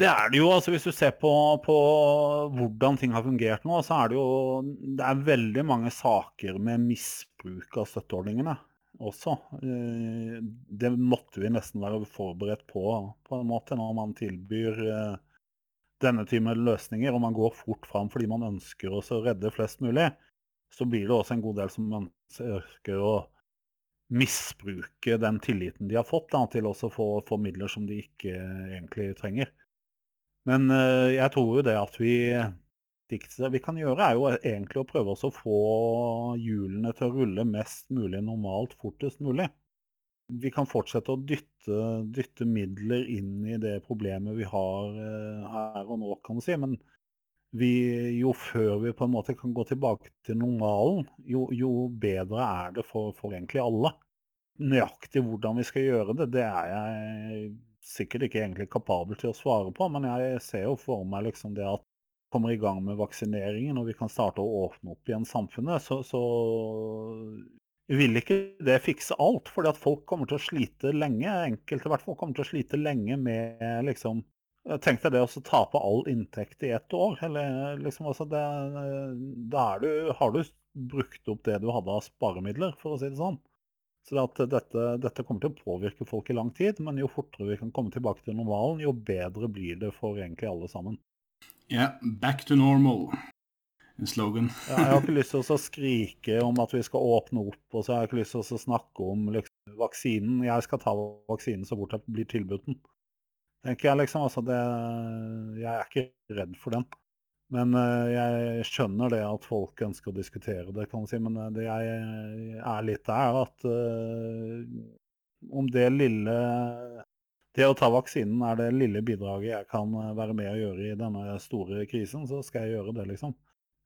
Det er det jo. altså Hvis du ser på, på, hvordan ting har fungert nå, så er det jo det er veldig mange saker med misbruk av støtteordningene også. Eh, det måtte vi nesten være forberedt på på en måte når man tilbyr eh, denne type løsninger, og man går fort fram fordi man ønsker å redde flest mulig, så blir det også en god del som ønsker å misbruke den tilliten de har fått, da, til å få, få, midler som de ikke egentlig trenger. Men uh, jeg tror jo det at vi vi kan gjøre, er jo egentlig å prøve å få hjulene til å rulle mest mulig normalt fortest mulig. Vi kan fortsette å dytte, dytte midler inn i det problemet vi har eh, her og nå, kan du si. Men vi, jo før vi på en måte kan gå tilbake til normalen, jo, jo bedre er det for, for, egentlig alle. Nøyaktig hvordan vi skal gjøre det, det er jeg sikkert ikke egentlig kapabel til å svare på. Men jeg ser jo for meg liksom det at kommer i gang med vaksineringen og vi kan starte å åpne opp igjen samfunnet, så, så vil ikke det fikse alt. fordi at folk kommer til å slite lenge, enkelte i hvert fall, kommer til å slite lenge med liksom Tenk deg det å tape all inntekt i ett år. eller liksom altså det, Da du, har du brukt opp det du hadde av sparemidler, for å si det sånn. Så det dette, dette, kommer til å påvirke folk i lang tid, men jo fortere vi kan komme tilbake til normalen, jo bedre blir det for egentlig alle sammen. Ja, back to normal. En slogan. ja, jeg har ikke lyst til å skrike om at vi skal åpne opp, og så har jeg ikke lyst til å snakke om liksom, vaksinen. Jeg skal ta vaksinen så fort jeg blir tilbudt den. Tenker jeg liksom, altså det, Jeg er ikke redd for den. Men uh, jeg skjønner det at folk ønsker å diskutere det, kan man si. Men uh, det jeg er litt der at uh, om det lille det å ta vaksinen er det lille bidraget jeg kan eh, være med å gjøre i denne store krisen, så skal jeg gjøre det, liksom.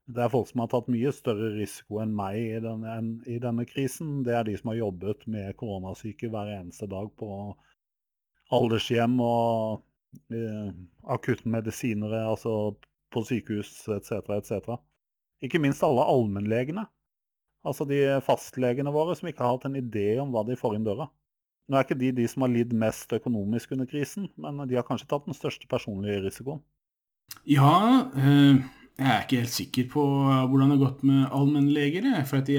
Det er folk som har tatt mye større risiko enn meg i denne, i denne krisen. Det er de som har jobbet med koronasyke hver eneste dag på aldershjem og eh, akuttmedisinere, altså på sykehus etc., etc. Ikke minst alle allmennlegene. Altså de fastlegene våre som ikke har hatt en idé om hva de får inn døra. Nå er ikke de de som har lidd mest økonomisk under krisen, men de har kanskje tatt den største personlige risikoen. Ja, eh, Jeg er ikke helt sikker på hvordan det har gått med allmennleger. For jeg,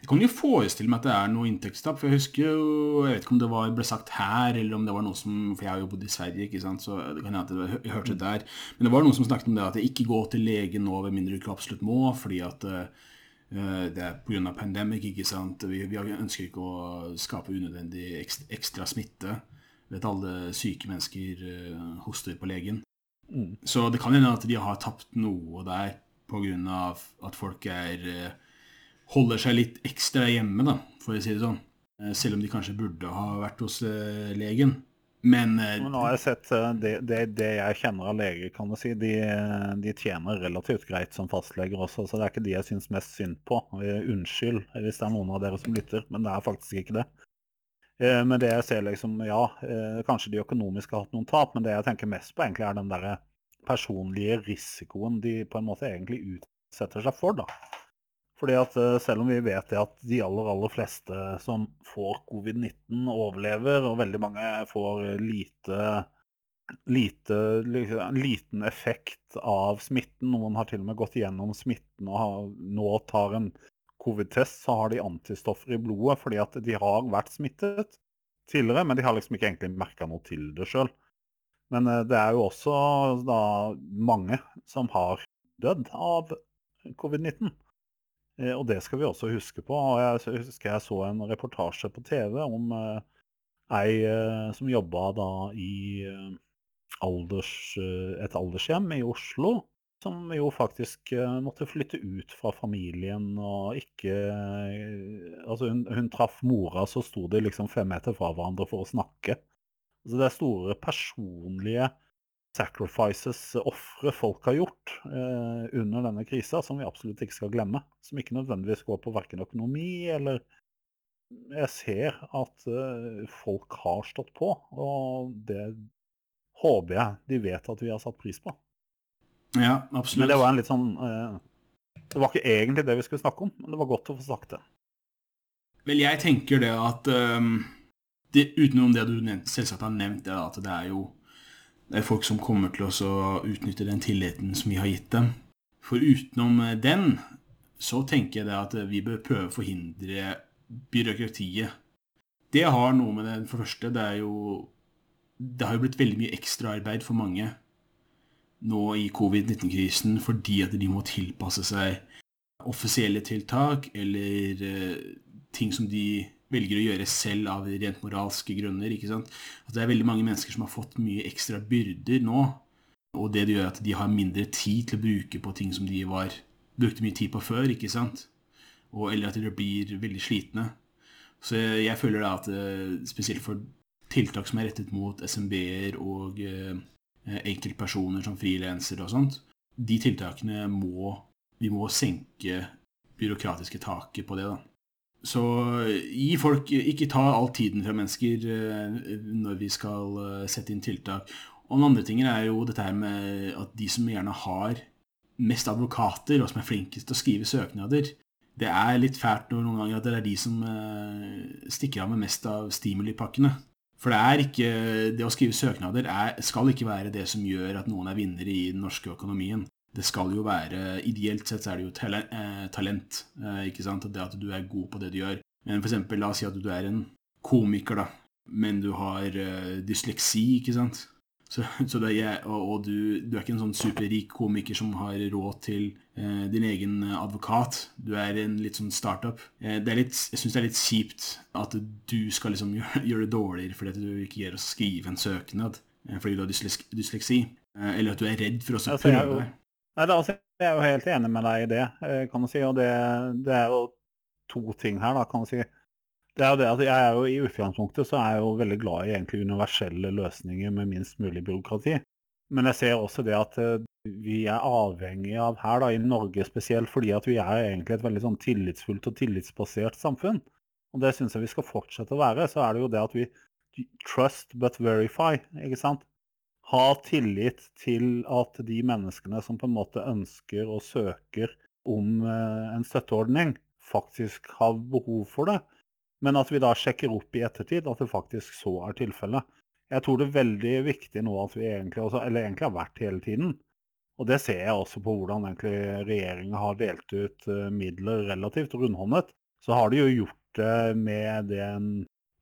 jeg, kan jo forestille meg at det er noe inntektstap. For jeg husker jo Jeg vet ikke om det var, ble sagt her, eller om det var noe som For jeg har jo bodd i Sverige, ikke sant, så det kan hende at jeg hørte det der. Men det var noen som snakket om det at jeg ikke går til legen nå ved mindre du ikke absolutt må, fordi at uh, det er pga. pandemic, ikke sant. Vi, vi, ønsker ikke å skape unødvendig ekstra, ekstra smitte. Vet alle syke mennesker hoster på legen. Så det kan hende at de har tapt noe der pga. at folk er, eh, holder seg litt ekstra hjemme, da, for å si det sånn. Eh, selv om de kanskje burde ha vært hos eh, legen. Men, Men nå har jeg sett det, det, det, jeg kjenner av leger, kan du si, de, de, tjener relativt greit som fastleger også, så det er ikke de jeg syns mest synd på. Unnskyld hvis det er noen av dere som lytter, men det er faktisk ikke det. Eh, men det jeg ser liksom, ja, eh, kanskje de økonomiske har hatt noen tap, men det jeg tenker mest på egentlig er den der personlige risikoen de på en måte egentlig utsetter seg for. da. Fordi at eh, Selv om vi vet det at de aller aller fleste som får covid-19, overlever, og veldig mange får lite, lite, liten effekt av smitten, noen har til og med gått gjennom smitten og har, nå tar en covid-test, så har de antistoffer i blodet fordi at de har vært smittet tidligere, men de har liksom ikke egentlig merka noe til det sjøl. Men eh, det er jo også da mange som har dødd av covid-19. Eh, og det skal vi også huske på. Jeg husker jeg så en reportasje på TV om eh, ei som jobba da i alders, et aldershjem i Oslo som jo faktisk uh, måtte flytte ut fra familien og ikke uh, Altså, hun, hun, traff mora, så sto de liksom fem meter fra hverandre for å snakke. Altså, det er store personlige sacrifices, ofre folk har gjort uh, under denne krisa, som vi absolutt ikke skal glemme. Som ikke nødvendigvis går på verken økonomi eller Jeg ser at folk har stått på, og det håper jeg de vet at vi har satt pris på. Ja, absolutt. Men det var en litt sånn uh, Det var ikke egentlig det vi skulle snakke om, men det var godt å få sagt det. Vel, jeg tenker det at um, det, Utenom det du selvsagt har nevnt, det at det er jo det er folk som kommer til å utnytte den tilliten som vi har gitt dem. For utenom eh, den så tenker jeg det at vi bør prøve å forhindre byråkratiet. Det har noe med det For det første, det er jo Det har jo blitt veldig mye ekstraarbeid for mange nå i covid-19-krisen fordi at de må tilpasse seg offisielle tiltak eller uh, ting som de velger å gjøre selv av rent moralske grunner. ikke sant? At det er veldig mange mennesker som har fått mye ekstra byrder nå. Og det gjør at de har mindre tid til å bruke på ting som de var, brukte mye tid på før. ikke sant? Og, eller at de blir veldig slitne. Så jeg, jeg føler da at uh, spesielt for tiltak som er rettet mot SMB-er og Eh, enkeltpersoner som frilansere og sånt. De tiltakene må Vi må senke byråkratiske taket på det, da. Så gi folk Ikke ta all tiden fra mennesker eh, når vi skal eh, sette inn tiltak. Og den andre tingen er jo dette her med at de som gjerne har mest advokater, og som er flinkest til å skrive søknader, det er litt fælt noen ganger at det er de som stikker av med mest av stimulipakkene. For det er ikke, det å skrive søknader er, skal ikke være det som gjør at noen er vinnere i den norske økonomien. Det skal jo være, Ideelt sett så er det jo eh, talent eh, ikke sant? Det at du er god på det du gjør. Men for eksempel, la oss si at du er en komiker, da, men du har eh, dysleksi, ikke sant. Så, så er, og, og du, du, er ikke en sånn superrik komiker som har råd til eh, din egen advokat. Du er en litt sånn startup. Eh, det litt, jeg syns det er litt kjipt at du skal liksom gjøre, gjøre det dårligere fordi du ikke greier å skrive en søknad eh, fordi du har dysleksi. Eh, eller at du er redd for å altså, prøve. Nei, altså, jeg er jo helt enig med deg i det, eh, kan du si. Og det, det er jo to ting her, da, kan du si. Det er det at jeg er jo I utgangspunktet så er jeg jo veldig glad i egentlig universelle løsninger med minst mulig byråkrati. Men jeg ser også det at eh, vi er avhengig av her, da, i Norge spesielt, fordi at vi er egentlig et veldig sånn tillitsfullt og tillitsbasert samfunn. Og det syns jeg vi skal fortsette å være. Så er det jo det at vi trust but verify, ikke sant. Ha tillit til at de menneskene som på en måte ønsker og søker om eh, en støtteordning, faktisk har behov for det. Men at vi da sjekker opp i ettertid at det faktisk så er tilfellet. Jeg tror det er veldig viktig nå at vi egentlig, også, eller egentlig har vært hele tiden, Og det ser jeg også på hvordan egentlig regjeringa har delt ut uh, midler relativt rundhåndet. Så har de jo gjort det med den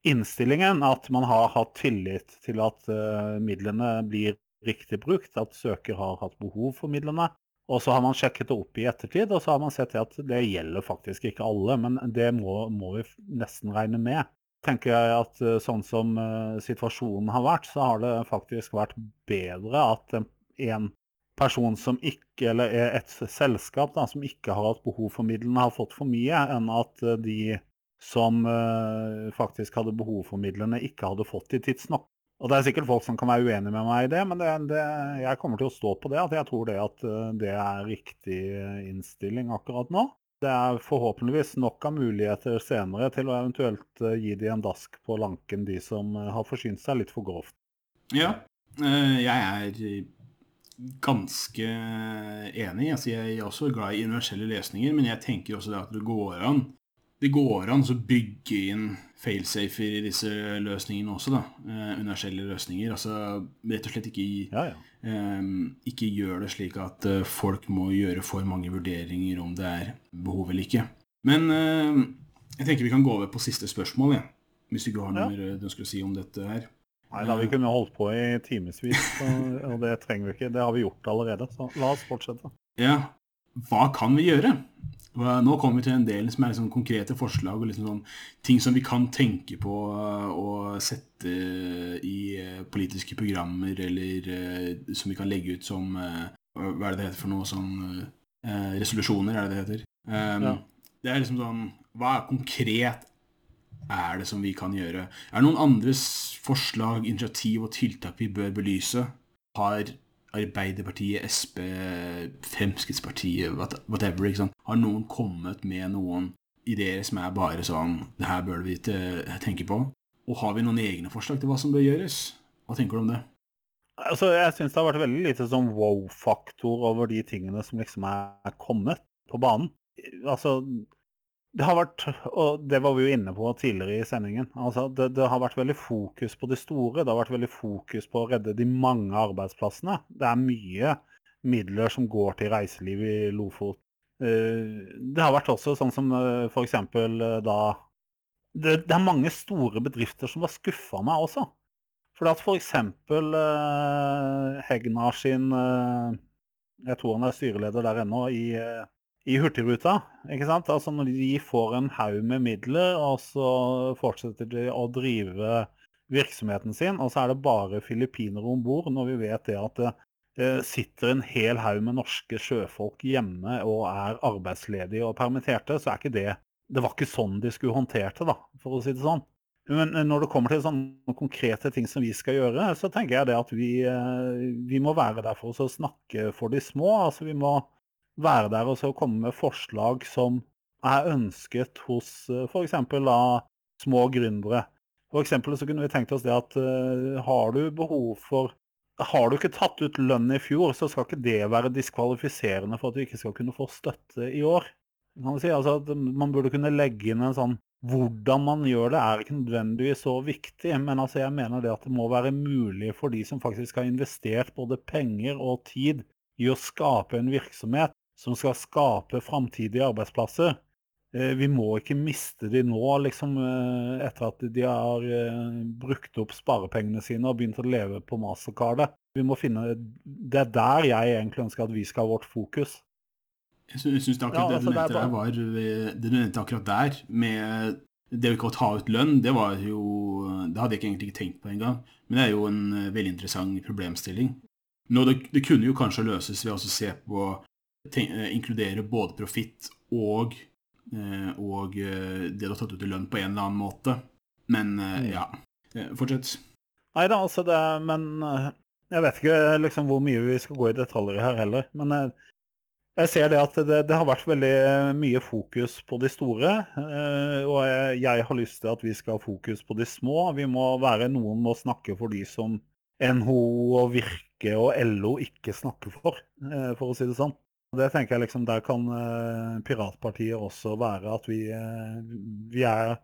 innstillingen at man har hatt tillit til at uh, midlene blir riktig brukt, at søker har hatt behov for midlene. Og så har man sjekket det opp i ettertid, og så har man sett at det gjelder faktisk ikke alle. Men det må, må vi nesten regne med. Tenker jeg at uh, Sånn som uh, situasjonen har vært, så har det faktisk vært bedre at en person som ikke, eller et selskap da, som ikke har hatt behov for midlene, har fått for mye, enn at de som faktisk hadde behov for midlene, ikke hadde fått de tidsnok. Og Det er sikkert folk som kan være uenig med meg i det, men det, det, jeg kommer til å stå på det. At jeg tror det at uh, det er riktig innstilling akkurat nå. Det er forhåpentligvis nok av muligheter senere til å eventuelt uh, gi de en dask på lanken, de som har forsynt seg litt for grovt. Ja, jeg er ganske enig. Altså, jeg er også glad i universelle løsninger, men jeg tenker også det at det går an det går an å bygge inn failsafer i disse løsningene også, da. Eh, universelle løsninger. Altså rett og slett ikke, ja, ja. Eh, ikke gjør det slik at eh, folk må gjøre for mange vurderinger om det er behov eller ikke. Men eh, jeg tenker vi kan gå over på siste spørsmål, ja. hvis du ikke har noe mer du ønsker å si om dette her. Nei, da vi kunne holdt på i timevis, og det trenger vi ikke. Det har vi gjort allerede, så la oss fortsette. Ja, hva kan vi gjøre? Nå kommer vi til en del som er liksom konkrete forslag og liksom sånn, ting som vi kan tenke på å sette i eh, politiske programmer, eller eh, som vi kan legge ut som eh, Hva er det det heter for noe? Sånn resolusjoner, er det det heter? Um, ja. Det er liksom sånn Hva er konkret er det som vi kan gjøre? Er det noen andres forslag, initiativ og tiltak vi bør belyse? Har Arbeiderpartiet, Sp, Fremskrittspartiet, whatever. ikke sant? Har noen kommet med noen ideer som er bare sånn Det her bør vi ikke tenke på. Og har vi noen egne forslag til hva som bør gjøres? Hva tenker du om det? Altså, jeg syns det har vært veldig lite sånn wow-faktor over de tingene som liksom er kommet på banen. Altså, det har vært, og det var vi jo inne på tidligere i sendingen, altså det, det, har vært veldig fokus på det store. Det har vært veldig fokus på å redde de mange arbeidsplassene. Det er mye midler som går til reiseliv i Lofot. Eh, det har vært også sånn som eh, f.eks. Eh, da det, det, er mange store bedrifter som har skuffa meg også. Fordi at f.eks. Hegnar sin Jeg tror han er styreleder der ennå i i Hurtigruta. ikke sant? Altså Når de får en haug med midler, og så fortsetter de å drive virksomheten sin, og så er det bare filippinere om bord, når vi vet det at det eh, sitter en hel haug med norske sjøfolk hjemme og er arbeidsledige og permitterte, så er ikke det Det var ikke sånn de skulle håndtert det, da, for å si det sånn. Men når det kommer til sånne konkrete ting som vi skal gjøre, så tenker jeg det at vi, eh, vi må være der for oss å snakke for de små. altså Vi må være der og så komme med forslag som er ønsket hos uh, f.eks. små gründere. For eksempel så kunne vi tenkt oss det at uh, har du behov for Har du ikke tatt ut lønn i fjor, så skal ikke det være diskvalifiserende for at du ikke skal kunne få støtte i år. Kan si, altså Man burde kunne legge inn en sånn Hvordan man gjør det, er ikke nødvendigvis så viktig, men altså jeg mener det at det må være mulig for de som faktisk har investert både penger og tid i å skape en virksomhet, som skal skape framtidige arbeidsplasser. Eh, vi må ikke miste de nå, liksom, eh, etter at de har eh, brukt opp sparepengene sine og begynt å leve på mastercardet. Vi må finne, Det er der jeg egentlig ønsker at vi skal ha vårt fokus. Jeg syns akkurat ja, altså, det du nevnte der, var det du nevnte akkurat der, med det å ikke ta ut lønn, det var jo Det hadde jeg egentlig ikke tenkt på engang. Men det er jo en veldig interessant problemstilling. Nå, det, det kunne jo kanskje løses ved å se på inkludere både profitt og, eh, og eh, det du har tatt ut i lønn på en eller annen måte. Men mm. ja, fortsett. Nei da, altså det Men jeg vet ikke liksom hvor mye vi skal gå i detaljer her heller. Men jeg, jeg ser det at det, det, har vært veldig mye fokus på de store. Og jeg, jeg, har lyst til at vi skal ha fokus på de små. Vi må være noen må snakke for de som NHO og Virke og LO ikke snakker for, for å si det sånn. Det tenker jeg liksom, Der kan uh, piratpartiet også være at vi, uh, vi, er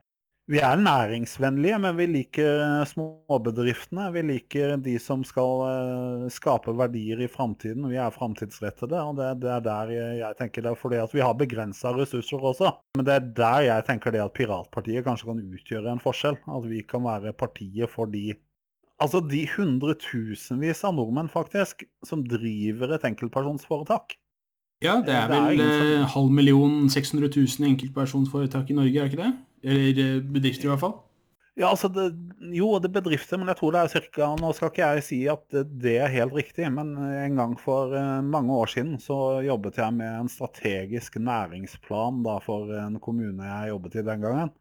Vi er næringsvennlige, men vi liker småbedriftene. Vi liker de som skal skape verdier i framtiden. Vi er framtidsrettede, og det, det, er der jeg tenker det. er Fordi at vi har begrensa ressurser også. Men det er der jeg tenker det at Piratpartiet kanskje kan utgjøre en forskjell. At vi kan være partiet for de Altså de hundretusenvis av nordmenn faktisk som driver et enkeltpersonsforetak. Ja, det er vel. Eh, halv million, 600 000 enkeltpersonsforetak i Norge, er ikke det? Eller eh, bedrifter i hvert fall? Ja, altså det, Jo, det er bedrifter, men jeg tror det er cirka Nå skal ikke jeg si at det er helt riktig, men en gang for eh, mange år siden så jobbet jeg med en strategisk næringsplan da, for en kommune jeg jobbet i den gangen.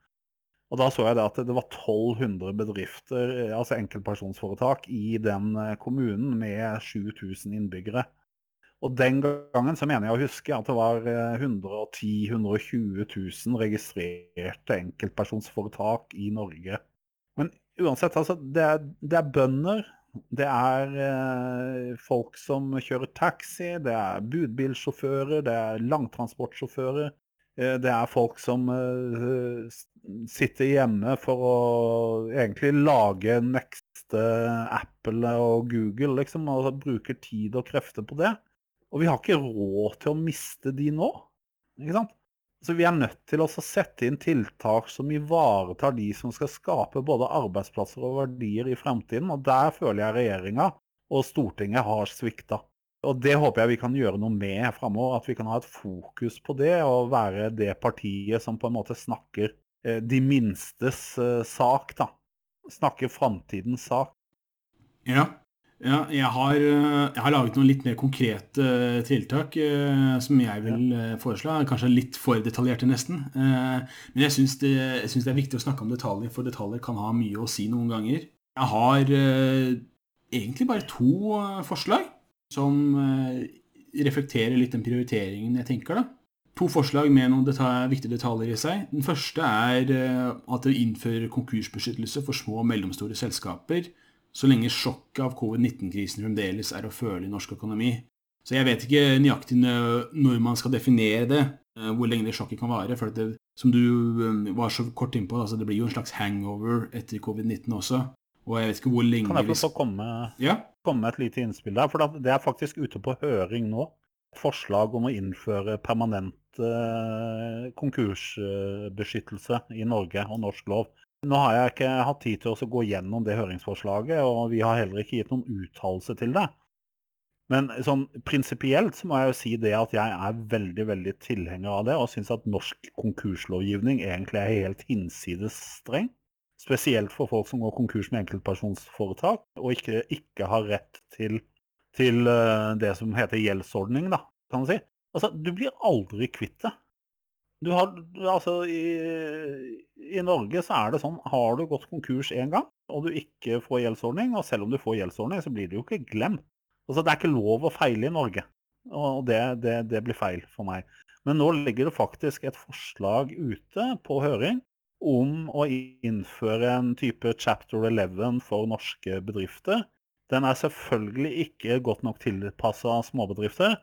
Og da så jeg det at det var 1200 bedrifter, altså enkeltpersonsforetak, i den kommunen med 7000 innbyggere. Og den gangen så mener jeg å huske at det var 110 120 000 registrerte enkeltpersonsforetak i Norge. Men uansett, altså, det er, det er bønder, det er eh, folk som kjører taxi, det er budbilsjåfører, det er langtransportsjåfører. Eh, det er folk som eh, sitter hjemme for å egentlig lage neste Apple og Google, liksom, og bruker tid og krefter på det. Og vi har ikke råd til å miste de nå. Ikke sant? Så vi er nødt til å sette inn tiltak som ivaretar de som skal skape både arbeidsplasser og verdier i fremtiden. Og der føler jeg regjeringa og Stortinget har svikta. Og det håper jeg vi kan gjøre noe med framover. At vi kan ha et fokus på det og være det partiet som på en måte snakker eh, de minstes eh, sak, da. Snakker framtidens sak. Ja, ja, jeg har, eh, jeg har, laget noen litt mer konkrete eh, tiltak eh, som jeg vil foreslå. Kanskje litt for detaljerte, nesten. men jeg syns det, det, er viktig å snakke om detaljer, for detaljer kan ha mye å si noen ganger. Jeg har egentlig bare to forslag som reflekterer litt den prioriteringen jeg tenker. da. To forslag med noen detalj, viktige detaljer i seg. Den første er at det innfører konkursbeskyttelse for små og mellomstore selskaper så lenge sjokket av covid-19-krisen fremdeles er å føle i norsk økonomi. Så jeg vet ikke nøyaktig når man skal definere det, eh, hvor lenge det sjokket kan vare. For det, som du eh, var så kort innpå, altså det blir jo en slags hangover etter covid-19 også. Og jeg vet ikke hvor lenge Kan jeg få komme, ja? komme med et lite innspill der? For det er faktisk ute på høring nå. Et forslag om å innføre permanent eh, konkursbeskyttelse i Norge og norsk lov. Nå har jeg ikke hatt tid til å gå gjennom det høringsforslaget, og vi har heller ikke gitt noen uttalelse til det. Men sånn prinsipielt så må jeg jo si det at jeg er veldig veldig tilhenger av det, og syns at norsk konkurslovgivning egentlig er helt hinsides streng. Spesielt for folk som går konkurs med enkeltpersonsforetak, og ikke, ikke har rett til, til, eh, det som heter gjeldsordning, da, kan man si. Altså, du blir aldri kvitt det. Du har, altså, i, i, Norge så er det sånn har du gått konkurs én gang og du ikke får gjeldsordning, og selv om du får gjeldsordning, så blir du jo ikke glemt. Altså, det er ikke lov å feile i Norge, og det, det, det blir feil for meg. Men nå ligger det faktisk et forslag ute på høring om å innføre en type chapter 11 for norske bedrifter. Den er selvfølgelig ikke godt nok tilpassa småbedrifter.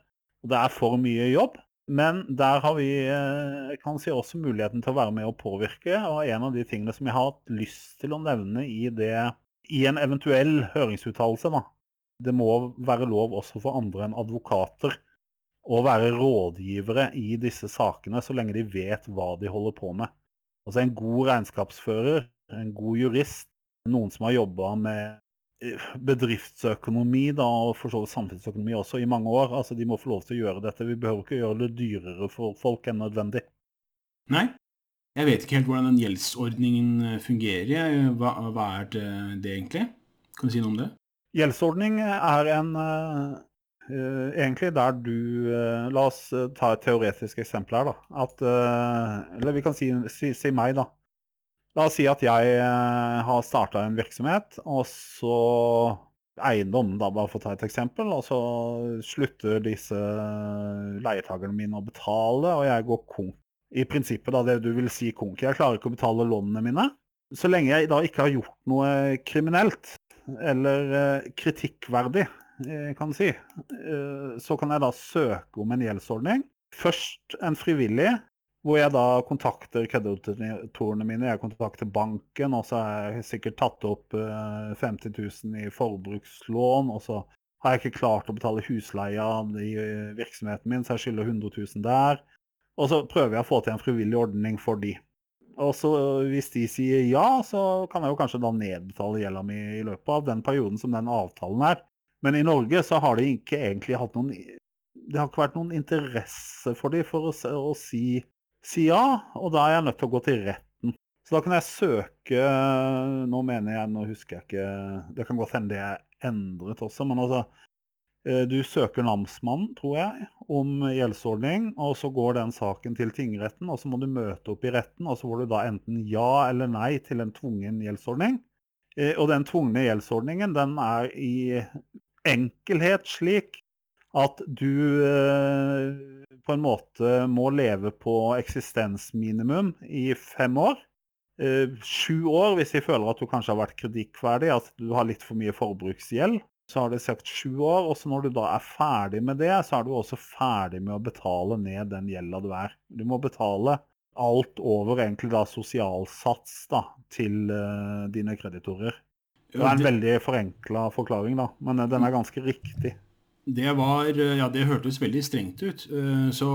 og Det er for mye jobb. Men der har vi eh, kan si, også muligheten til å være med og påvirke. Og en av de tingene som jeg har hatt lyst til å nevne i, det, i en eventuell høringsuttalelse. Det må være lov også for andre enn advokater å være rådgivere i disse sakene, så lenge de vet hva de holder på med. Altså en god regnskapsfører, en god jurist, noen som har jobba med bedriftsøkonomi da, og for så vidt samfunnsøkonomi også i mange år. Altså, De må få lov til å gjøre dette. Vi behøver ikke gjøre det dyrere for folk enn nødvendig. Nei. Jeg vet ikke helt hvordan den gjeldsordningen eh, fungerer. Hva, hva er det, det, egentlig? Kan du si noe om det? Gjeldsordning er en uh, egentlig der du uh, La oss ta et teoretisk eksempel her. da. At, uh, eller vi kan si, si, si meg, da. La oss si at jeg eh, har starta en virksomhet, og så eiendom, da bare for å ta et eksempel. Og så slutter disse leietakerne mine å betale, og jeg går konk. I prinsippet da, det du vil si konk. Jeg klarer ikke å betale lånene mine. Så lenge jeg da ikke har gjort noe kriminelt eller eh, kritikkverdig, eh, kan du si, så kan jeg da søke om en gjeldsordning. Først en frivillig, Hvor jeg da kontakter kreditorene mine, jeg kontakter banken, og så har jeg sikkert tatt opp 50 000 i forbrukslån, og så har jeg ikke klart å betale husleia i virksomheten min, så jeg skylder 100 000 der. Og så prøver jeg å få til en frivillig ordning for de. Og så hvis de sier ja, så kan jeg jo kanskje da nedbetale gjelda mi i løpet av den perioden som den avtalen er. Men i Norge så har de ikke egentlig hatt noen Det har ikke vært noen interesse for de for å, å si si ja, og da er jeg nødt til å gå til retten. Så da kan jeg søke Nå mener jeg, nå husker jeg ikke Det kan godt hende det er endret også, men altså eh, Du søker namsmannen, tror jeg, om gjeldsordning, og så går den saken til tingretten, og så må du møte opp i retten, og så får du da enten ja eller nei til en tvungen gjeldsordning. Eh, og den tvungne gjeldsordningen, den er i enkelhet slik at du eh, på en måte må leve på eksistensminimum i fem år. Eh, sju år hvis de føler at du kanskje har vært kredittverdig, at du har litt for mye forbruksgjeld. Så har de sagt sju år, og så når du da er ferdig med det, så er du også ferdig med å betale ned den gjelda du er. Du må betale alt over egentlig da sosialsats da, til uh, dine kreditorer. Det er en veldig forenkla forklaring, da, men den er ganske riktig. Det var Ja, det hørtes veldig strengt ut. Så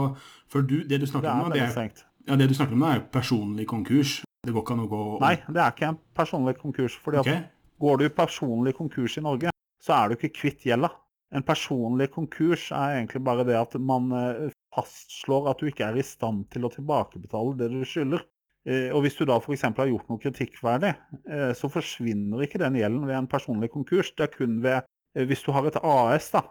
for du, det du snakker om nå, det er, ja, det du snakker om nå, er personlig konkurs. Det går ikke an å gå Nei, det er ikke en personlig konkurs. fordi okay. at går du personlig konkurs i Norge, så er du ikke kvitt gjelda. En personlig konkurs er egentlig bare det at man eh, fastslår at du ikke er i stand til å tilbakebetale det du skylder. Eh, og hvis du da f.eks. har gjort noe kritikkverdig, eh, så forsvinner ikke den gjelden ved en personlig konkurs. Det er kun ved Hvis du har et AS, da,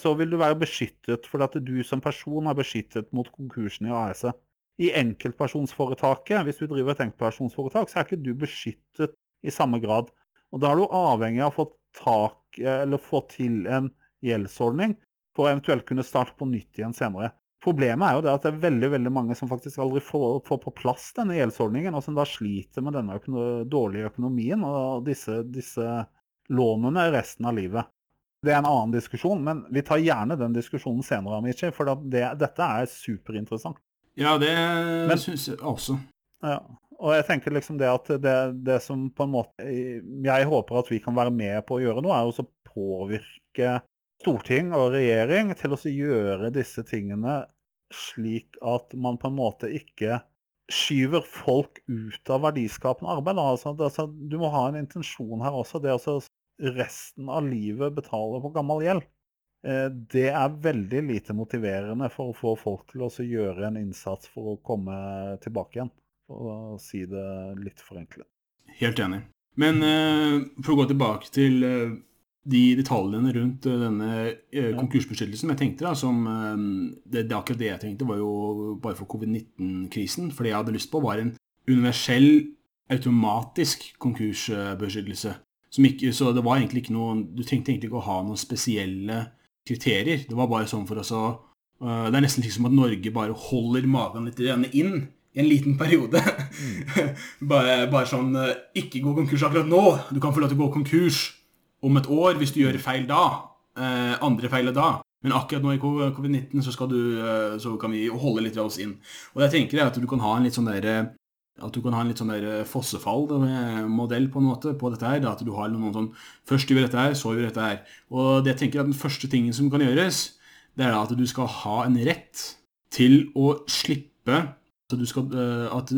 så vil du være beskyttet fordi at du som person er beskyttet mot konkursen i AS-et. I enkeltpersonsforetaket, hvis du driver et enkeltpersonsforetak, så er ikke du beskyttet i samme grad. Og da er du avhengig av å få tak eller få til en gjeldsordning for å eventuelt kunne starte på nytt igjen senere. Problemet er jo det at det er veldig veldig mange som faktisk aldri får, får på plass denne gjeldsordningen, og som da sliter med denne økono dårlige økonomien og disse, disse lånene resten av livet. Det er en annen diskusjon, men vi tar gjerne den diskusjonen senere, Amici, for det, dette er superinteressant. Ja, det syns jeg også. Ja, og jeg tenker liksom det at det, det, som på en måte jeg håper at vi kan være med på å gjøre noe, er å påvirke storting og regjering til å gjøre disse tingene slik at man på en måte ikke skyver folk ut av verdiskapende arbeid. Altså, altså, du må ha en intensjon her også. Det å resten av livet betale på gammel gjeld. Eh, det er veldig lite motiverende for å få folk til å gjøre en innsats for å komme tilbake igjen for å si det litt forenklet. Helt enig. Men uh, for å gå tilbake til uh, de detaljene rundt denne konkursbeskyttelsen jeg tenkte da, som det, det, akkurat det jeg tenkte, var jo bare for covid-19-krisen. For det jeg hadde lyst på, var en universell, automatisk konkursbeskyttelse. Ikke, så det var egentlig ikke noe Du trengte egentlig ikke å ha noen spesielle kriterier. Det var bare sånn for oss å Det er nesten liksom at Norge bare holder magen litt inn i en liten periode. Mm. bare, bare, sånn uh, Ikke gå konkurs akkurat nå. Du kan få lov til å gå konkurs om et år hvis du gjør feil da. Uh, andre feil da. Men akkurat nå i covid-19 så, du, så kan vi holde litt av oss inn. Og jeg tenker at du kan ha en litt sånn der at du kan ha en litt sånn der fossefall-modell på en måte på dette her. At du har noen sånn Først gjør dette her, så gjør dette her. Og det jeg tenker at den første tingen som kan gjøres, det er at du skal ha en rett til å slippe skal, eh, at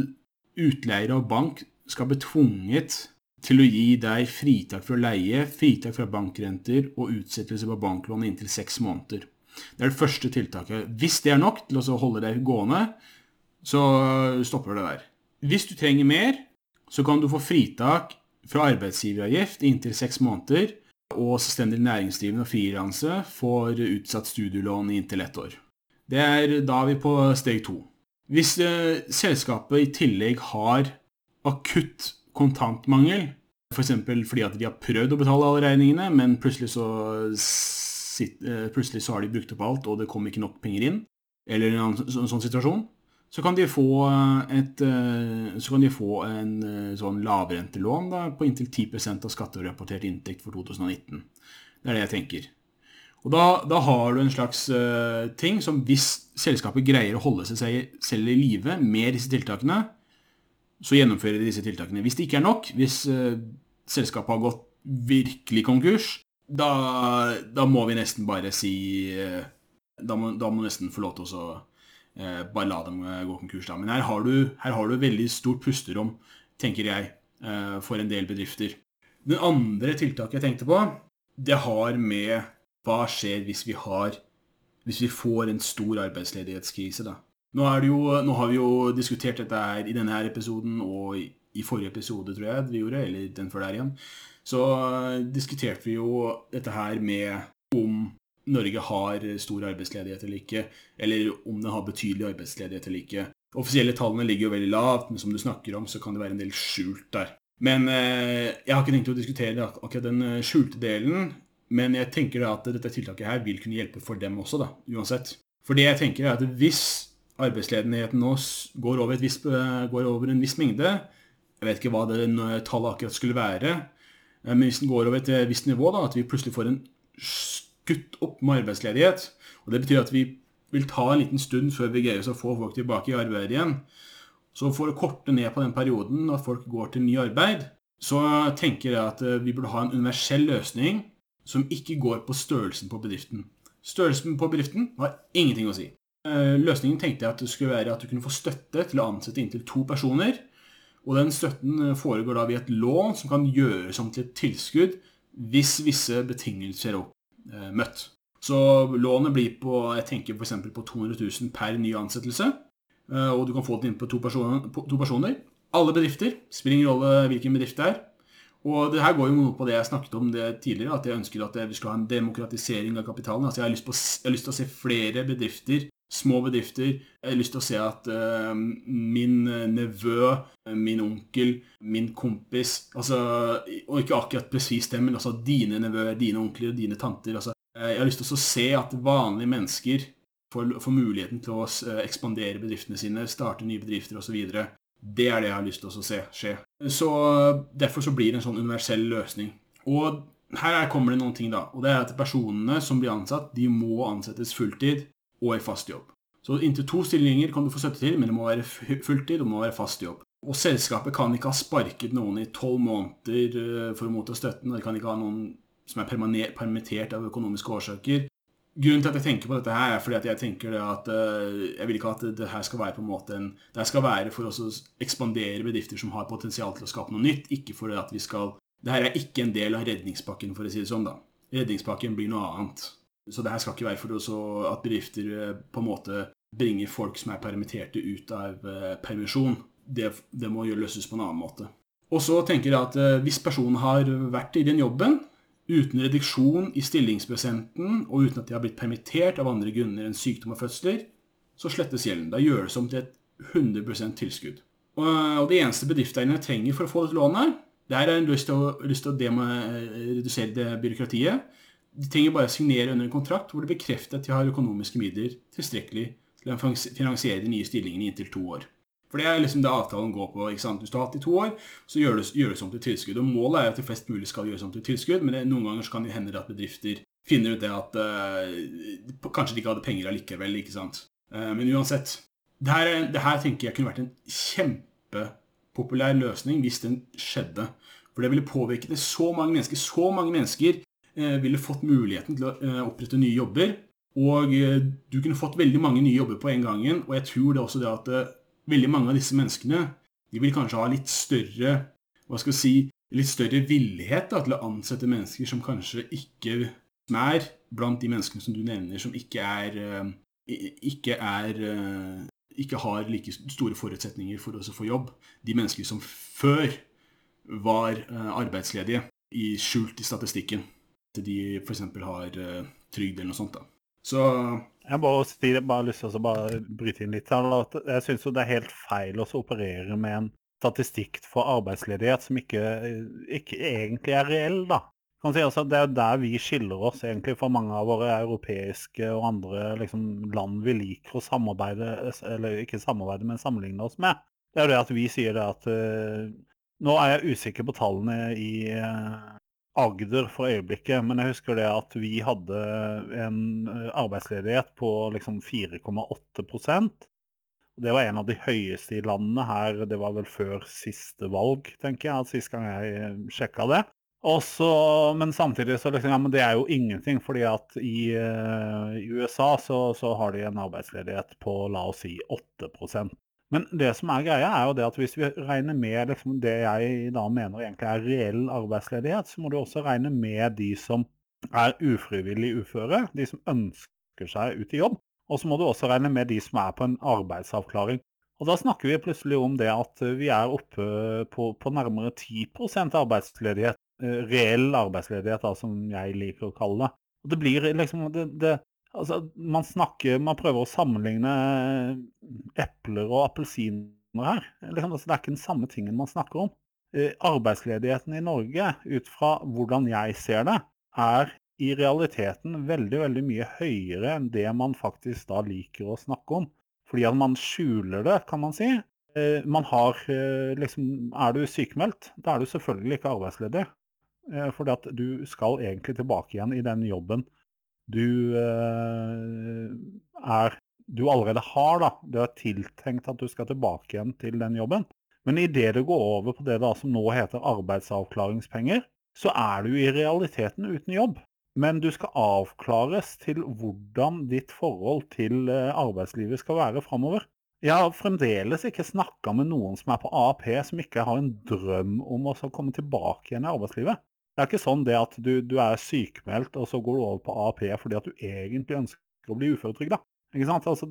utleiere og bank skal bli tvunget til å gi deg fritak fra leie, fritak fra bankrenter og utsettelse på banklån inntil seks måneder. Det er det første tiltaket. Hvis det er nok til å holde deg gående, så stopper det der. Hvis du trenger mer, så kan du få fritak fra arbeidsgiveravgift inntil seks måneder, og selvstendig næringsdrivende og frilanse får utsatt studielån inntil ett år. Det er da vi er på steg to. Hvis eh, selskapet i tillegg har akutt kontantmangel, f.eks. For fordi at de har prøvd å betale alle regningene, men plutselig så, eh, plutselig så har de brukt opp alt, og det kom ikke nok penger inn, eller en sånn, sånn situasjon, så kan de få, et, eh, så kan de få en eh, sånn lavrentelån da, på inntil 10% av skatterapportert inntekt for 2019. Det er det jeg tenker. Og da, da har du en slags uh, ting som hvis selskapet greier å holde seg selv i live med disse tiltakene, så gjennomfører de disse tiltakene. Hvis det ikke er nok, hvis uh, selskapet har gått virkelig konkurs, da, da må vi nesten bare si uh, da må, da må nesten få lov til å bare la dem gå konkurs. Da. Men her har, du, her har du veldig stort pusterom, tenker jeg, for en del bedrifter. Den andre tiltaket jeg tenkte på, det har med hva skjer hvis vi har hvis vi får en stor arbeidsledighetskrise, da. Nå, jo, nå har vi jo diskutert dette her i denne her episoden og i, i forrige episode, tror jeg vi gjorde, eller den før der igjen. Så diskuterte vi jo dette her med om Norge har stor arbeidsledighet eller ikke, eller om den har betydelig arbeidsledighet eller ikke. Offisielle tallene ligger jo veldig lavt, men som du snakker om, så kan det være en del skjult der. Men uh, jeg har ikke tenkt å diskutere akkurat den uh, skjulte delen. Men jeg tenker at dette tiltaket her vil kunne hjelpe for dem også, da, uansett. For det jeg tenker er at hvis arbeidsledigheten nå går over, vis, eh, går over, en viss mengde Jeg vet ikke hva det tallet akkurat skulle være, eh, men hvis den går over et eh, visst nivå, da, at vi plutselig får en skutt opp med arbeidsledighet, og det betyr at vi vil ta en liten stund før vi greier å få folk tilbake i arbeid igjen, så for å korte ned på den perioden at folk går til ny arbeid, så tenker jeg at vi burde ha en universell løsning som ikke går på størrelsen på bedriften. Størrelsen på bedriften har ingenting å si. Eh, løsningen tenkte jeg at det skulle være at du kunne få støtte til å ansette inntil to personer. Og den støtten eh, foregår da via et lån som kan gjøres om til et tilskudd hvis visse betingelser er eh, møtt. Så lånet blir på jeg tenker for på 200 000 per ny ansettelse. Og du kan få det inn på to personer. To personer. Alle bedrifter, spiller ingen rolle hvilken bedrift det er, og det her går jo noe på det jeg snakket om tidligere, at jeg ønsker at vi skal ha en demokratisering av kapitalen. Altså jeg har lyst, på, jeg har lyst til å se flere bedrifter, små bedrifter. Jeg har lyst til å se at uh, min nevø, min onkel, min kompis altså, Og ikke akkurat presis det, men altså dine nevøer, dine onkler og dine tanter. Altså, jeg har lyst til å se at vanlige mennesker får, får muligheten til å ekspandere bedriftene sine, starte nye bedrifter osv. Det er det jeg har lyst til å se skje. Så Derfor så blir det en sånn universell løsning. Og her kommer det noen ting, da. Og det er at personene som blir ansatt, de må ansettes fulltid og i fast jobb. Så inntil to stillinger kan du få støtte til, men det må være fulltid og må være fast jobb. Og selskapet kan ikke ha sparket noen i tolv måneder eh, for å motta støtten. og De kan ikke ha noen som er permittert av økonomiske årsaker. Grunnen til at jeg tenker på dette her, er fordi at jeg tenker at uh, jeg vil ikke at det her skal være på en måte en Det skal være for å ekspandere bedrifter som har potensial til å skape noe nytt, ikke for at vi skal Det her er ikke en del av redningspakken, for å si det sånn, da. Redningspakken blir noe annet. Så det her skal ikke være for at bedrifter uh, på en måte bringer folk som er permitterte, ut av uh, permisjon. Det, det, må løses på en annen måte. Og så tenker jeg at hvis personen har vært i den jobben, uten reduksjon i stillingsprosenten og uten at de har blitt permittert av andre grunner enn sykdom og fødsler, så slettes gjelden. Da gjøres om til et 100% tilskudd. Og det eneste bedriftseierne trenger for å få dette lånet, det er en lyst til å, lyst til å redusere byråkratiet. De trenger bare å signere under en kontrakt hvor det bekrefter at de har økonomiske midler tilstrekkelig til å finansiere de nye stillingene i inntil to år. For det er liksom det avtalen går på. ikke sant? Hvis du har hatt i to år, så gjøres det gjør det som til tilskudd. Og Målet er at det flest mulig skal gjøres om til tilskudd, men det, noen ganger så kan det hende at bedrifter finner ut det at uh, kanskje de ikke hadde penger allikevel. ikke sant? Uh, men uansett. Det her, det her, tenker jeg kunne vært en kjempepopulær løsning hvis den skjedde. For det ville påvirket så mange mennesker. Så mange mennesker ville fått muligheten til å opprette nye jobber. Og du kunne fått veldig mange nye jobber på en gangen. Og jeg tror det også det at veldig mange av disse menneskene de vil kanskje ha litt større hva skal vi si, litt større villighet da, til å ansette mennesker som kanskje ikke er blant de menneskene som du nevner, som ikke er eh, ikke er eh, ikke har like store forutsetninger for å få jobb. De mennesker som før var eh, arbeidsledige, i skjult i statistikken. Til de f.eks. har trygd eller noe sånt. da. Så jeg bare, si, bare lyst til å bare bryte inn litt. Jeg syns det er helt feil å operere med en statistikk for arbeidsledighet som ikke, ikke egentlig er reell. da. Si, altså, det er der vi skiller oss egentlig fra mange av våre europeiske og andre liksom, land vi liker å samarbeide, eller ikke samarbeide, men sammenligne oss med. Det er det at vi sier det at uh, Nå er jeg usikker på tallene i, uh, Agder for øyeblikket, men jeg husker det at vi hadde en eh, arbeidsledighet på liksom 4,8% Det var en av de høyeste i landet her. Det var vel før siste valg, tenker jeg, sist gang jeg eh, sjekka det. Også, men samtidig så liksom, ja, men det er jo ingenting, fordi at i, uh, i USA så, så, har de en arbeidsledighet på la oss si 8 men det som er greia, er jo det at hvis vi regner med liksom det jeg da mener egentlig er reell arbeidsledighet, så må du også regne med de som er ufrivillig uføre, de som ønsker seg ut i jobb. Og så må du også regne med de som er på en arbeidsavklaring. Og da snakker vi plutselig om det at vi er oppe på, på nærmere 10 arbeidsledighet. Eh, reell arbeidsledighet, da, som jeg liker å kalle det. Og det blir liksom det, det, Altså, man snakker Man prøver å sammenligne epler og appelsiner her. Liksom, altså, det er ikke den samme tingen man snakker om. Eh, arbeidsledigheten i Norge, ut fra hvordan jeg ser det, er i realiteten veldig veldig mye høyere enn det man faktisk da liker å snakke om. Fordi at man skjuler det, kan man si. Eh, man har eh, liksom Er du sykemeldt, da er du selvfølgelig ikke arbeidsledig. Fordi at du skal egentlig tilbake igjen i den jobben du eh, er du allerede har. da, Du har tiltenkt at du skal tilbake igjen til den jobben. Men idet du går over på det da som nå heter arbeidsavklaringspenger, så er du i realiteten uten jobb. Men du skal avklares til hvordan ditt forhold til eh, arbeidslivet skal være framover. Jeg har fremdeles ikke snakka med noen som er på AAP, som ikke har en drøm om å komme tilbake igjen i arbeidslivet. Det er ikke sånn det at du, du er sykemeldt, og så går du over på AAP fordi at du egentlig ønsker å bli uføretrygda. Altså,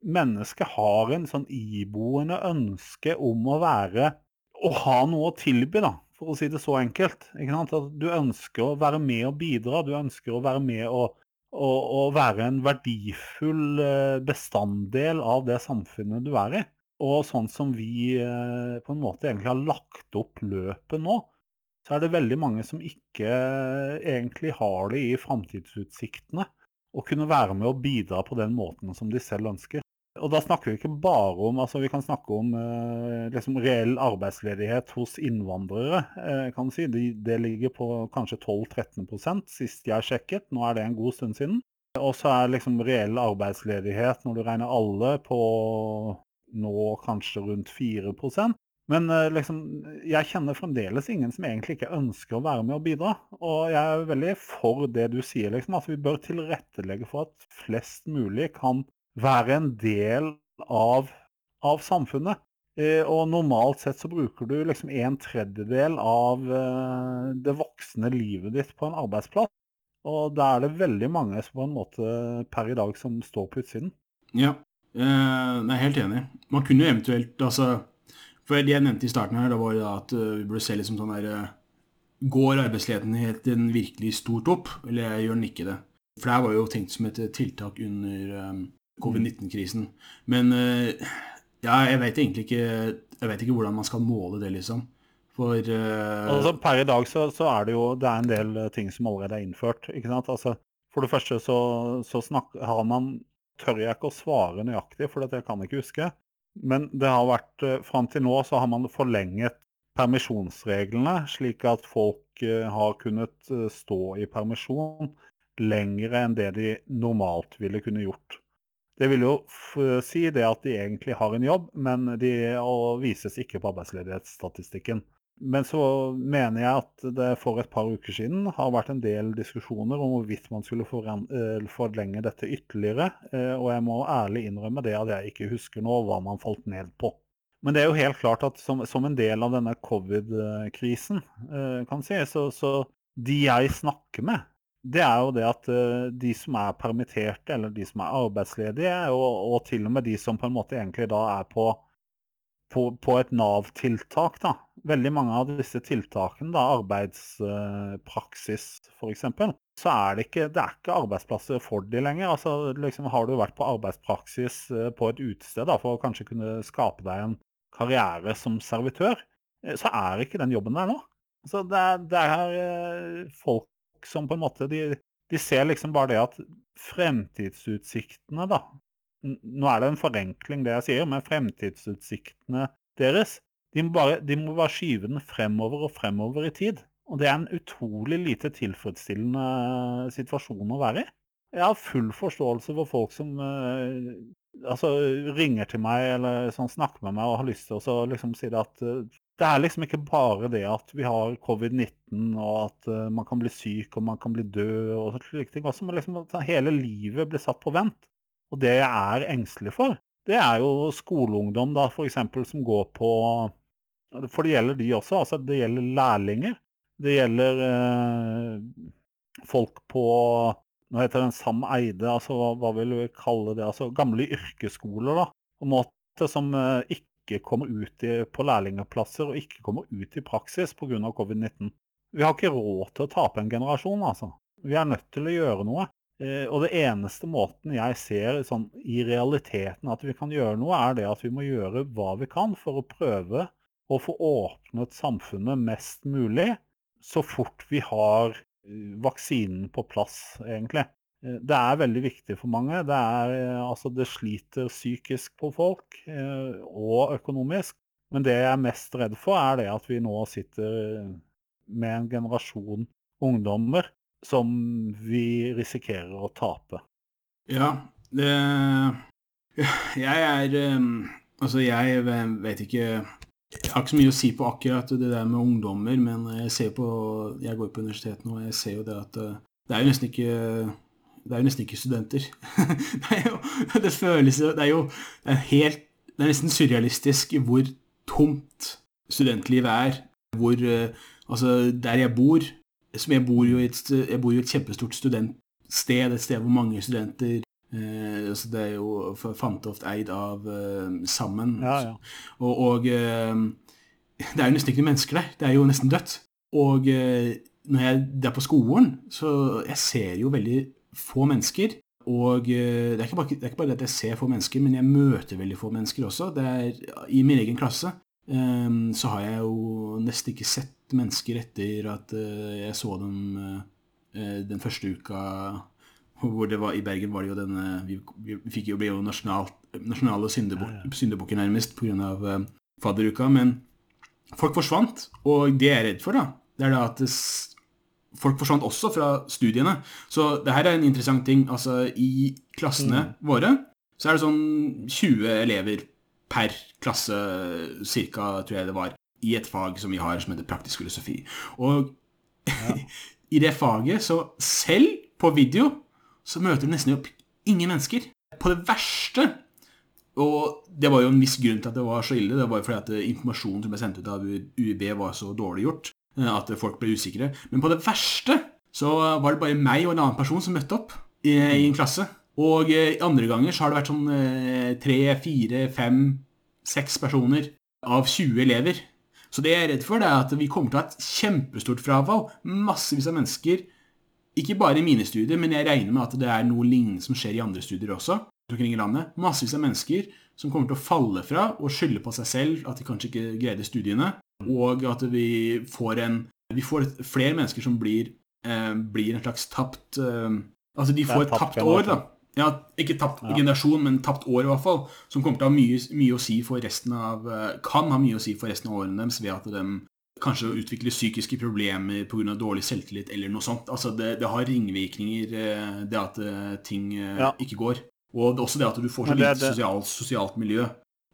mennesket har en sånn iboende ønske om å være Å ha noe å tilby, da, for å si det så enkelt. Ikke sant? At du ønsker å være med og bidra. Du ønsker å være med og, og være en verdifull eh, bestanddel av det samfunnet du er i. Og sånn som vi eh, på en måte egentlig har lagt opp løpet nå, så er det veldig mange som ikke egentlig har det i framtidsutsiktene å kunne være med og bidra på den måten som de selv ønsker. Og da snakker vi ikke bare om altså Vi kan snakke om eh, liksom reell arbeidsledighet hos innvandrere. Eh, kan si. De, det ligger på kanskje 12-13% sist jeg sjekket. Nå er det en god stund siden. Og så er liksom reell arbeidsledighet, når du regner alle, på nå kanskje rundt 4 men eh, liksom, jeg kjenner fremdeles ingen som egentlig ikke ønsker å være med og bidra. Og jeg er veldig for det du sier, liksom, at vi bør tilrettelegge for at flest mulig kan være en del av, av samfunnet. Eh, og normalt sett så bruker du liksom en tredjedel av eh, det voksne livet ditt på en arbeidsplass. Og da er det veldig mange som på en måte per i dag som står på utsiden. Ja, jeg er helt enig. Man kunne jo eventuelt altså for det jeg nevnte i starten her, det var at eh, vi burde se liksom sånn der eh, Går arbeidsledigheten virkelig stort opp, eller gjør den ikke det? For det her var jo tenkt som et tiltak under um, covid-19-krisen. Men ja, jeg vet egentlig ikke Jeg veit ikke hvordan man skal måle det, liksom. For uh, altså, Per i dag så, så, er det jo det er en del ting som allerede er innført. ikke sant? Altså, for det første så, så snakk, har man Tør jeg ikke å svare nøyaktig, for det kan jeg ikke huske. Men det har vært, eh, fram til nå så har man forlenget permisjonsreglene, slik at folk eh, har kunnet eh, stå i permisjon lengre enn det de normalt ville kunne gjort. Det vil jo si det at de egentlig har en jobb, men de vises ikke på arbeidsledighetsstatistikken. Men så mener jeg at det for et par uker siden har vært en del diskusjoner om hvorvidt man skulle eh, forlenge dette ytterligere. Eh, og jeg må ærlig innrømme det at jeg ikke husker nå hva man falt ned på. Men det er jo helt klart at som, som en del av denne covid-krisen, eh, kan si, så, så de jeg snakker med, det er jo det at de som er permitterte, eller de som er arbeidsledige, og, og til og med de som på en måte egentlig da er på på, på et Nav-tiltak. da. Veldig mange av disse tiltakene, da, arbeidspraksis f.eks., så er det, ikke, det er ikke arbeidsplasser for de lenger. Altså, liksom, har du vært på arbeidspraksis eh, på et utested da, for å kanskje kunne skape deg en karriere som servitør, eh, så er ikke den jobben der nå. Så det, er, det er eh, folk som på en måte de, de ser liksom bare det at fremtidsutsiktene da, nå er det en forenkling, det jeg sier, men fremtidsutsiktene deres de må, bare, de må bare skyve den fremover og fremover i tid. Og det er en utrolig lite tilfredsstillende situasjon å være i. Jeg har full forståelse for folk som uh, altså, ringer til meg eller sånn, snakker med meg og har lyst til å liksom, si det at uh, det er liksom ikke bare det at vi har covid-19 og at uh, man kan bli syk og man kan bli død og slike ting. Også, men liksom at hele livet blir satt på vent. Og det jeg er engstelig for, det er jo skoleungdom da f.eks. som går på For det gjelder de også. altså Det gjelder lærlinger. Det gjelder eh, folk på Nå heter den Sam Eide, altså hva, hva, vil vi kalle det? altså Gamle yrkesskoler, da. På en måte som eh, ikke kommer ut i, på lærlingplasser og ikke kommer ut i praksis pga. covid-19. Vi har ikke råd til å tape en generasjon, altså. Vi er nødt til å gjøre noe. Eh, og det eneste måten jeg ser sånn, i realiteten at vi kan gjøre noe, er det at vi må gjøre hva vi kan for å prøve å få åpnet samfunnet mest mulig så fort vi har eh, vaksinen på plass, egentlig. Eh, det er veldig viktig for mange. Det, er, eh, altså, det sliter psykisk på folk, og økonomisk. Men det jeg er mest redd for, er det at vi nå sitter med en generasjon ungdommer som vi risikerer å tape. Ja, det Jeg er Altså, jeg vet ikke jeg har ikke så mye å si på akkurat det der med ungdommer, men jeg ser på Jeg går på universitetet nå, og jeg ser jo det at eh, det er jo nesten ikke det er jo nesten ikke studenter. det, er jo, det føles Det er jo det er helt Det er nesten surrealistisk hvor tomt studentlivet er. Hvor eh, Altså, der jeg bor som jeg bor jo i et, bor jo et kjempestort studentsted, et sted hvor mange studenter Eh, så det er jo Fantoft eid av eh, Sammen. Ja, ja. Og, og eh, det er jo nesten ikke noen mennesker der. Det er jo nesten dødt. Og eh, når jeg er på skolen, så jeg ser jo veldig få mennesker. Og eh, det er, bare, det er, ikke bare, at jeg ser få mennesker, men jeg møter veldig få mennesker også. Det er I min egen klasse eh, så har jeg jo nesten ikke sett mennesker etter at jeg så dem den første uka hvor det var, I Bergen var det jo denne Vi, vi fikk jo, bli jo nasjonal, nasjonale syndebukker nærmest pga. Uh, fadderuka. Men folk forsvant, og det jeg er redd for, da, det er da at det, folk forsvant også fra studiene. Så det her er en interessant ting. Altså, i klassene mm. våre så er det sånn 20 elever per klasse, cirka, tror jeg det var, i et fag som vi har som heter praktisk filosofi. Og ja. i det faget, så selv på video så møter du nesten opp ingen mennesker. På det verste Og det var jo en viss grunn til at det var så ille. Det var jo fordi at informasjonen som ble sendt ut av UiB, var så dårlig gjort eh, at folk ble usikre. Men på det verste så var det bare meg og en annen person som møtte opp i, i en klasse. Og eh, andre ganger så har det vært sånn eh, tre, fire, fem, seks personer av 20 elever. Så det jeg er redd for, det er at vi kommer til å ha et kjempestort frafall. Massevis av mennesker ikke bare i mine studier, men jeg regner med at det er noe lignende som skjer i andre studier også. omkring i landet. Massevis av mennesker som kommer til å falle fra og skylde på seg selv at de kanskje ikke greide studiene, og at vi får en Vi får flere mennesker som blir, eh, blir en slags tapt eh, Altså, de får et tapt år, da. Ja, ikke tapt ja. generasjon, men tapt år, i hvert fall. Som kommer til å ha mye, mye, å si for resten av eh, Kan ha mye å si for resten av årene deres ved at de kanskje å utvikle psykiske problemer pga. dårlig selvtillit eller noe sånt. Altså det, det har ringvirkninger, eh, det at eh, ting eh, ja. ikke går. Og det også det at du får så lite sosialt, sosialt miljø.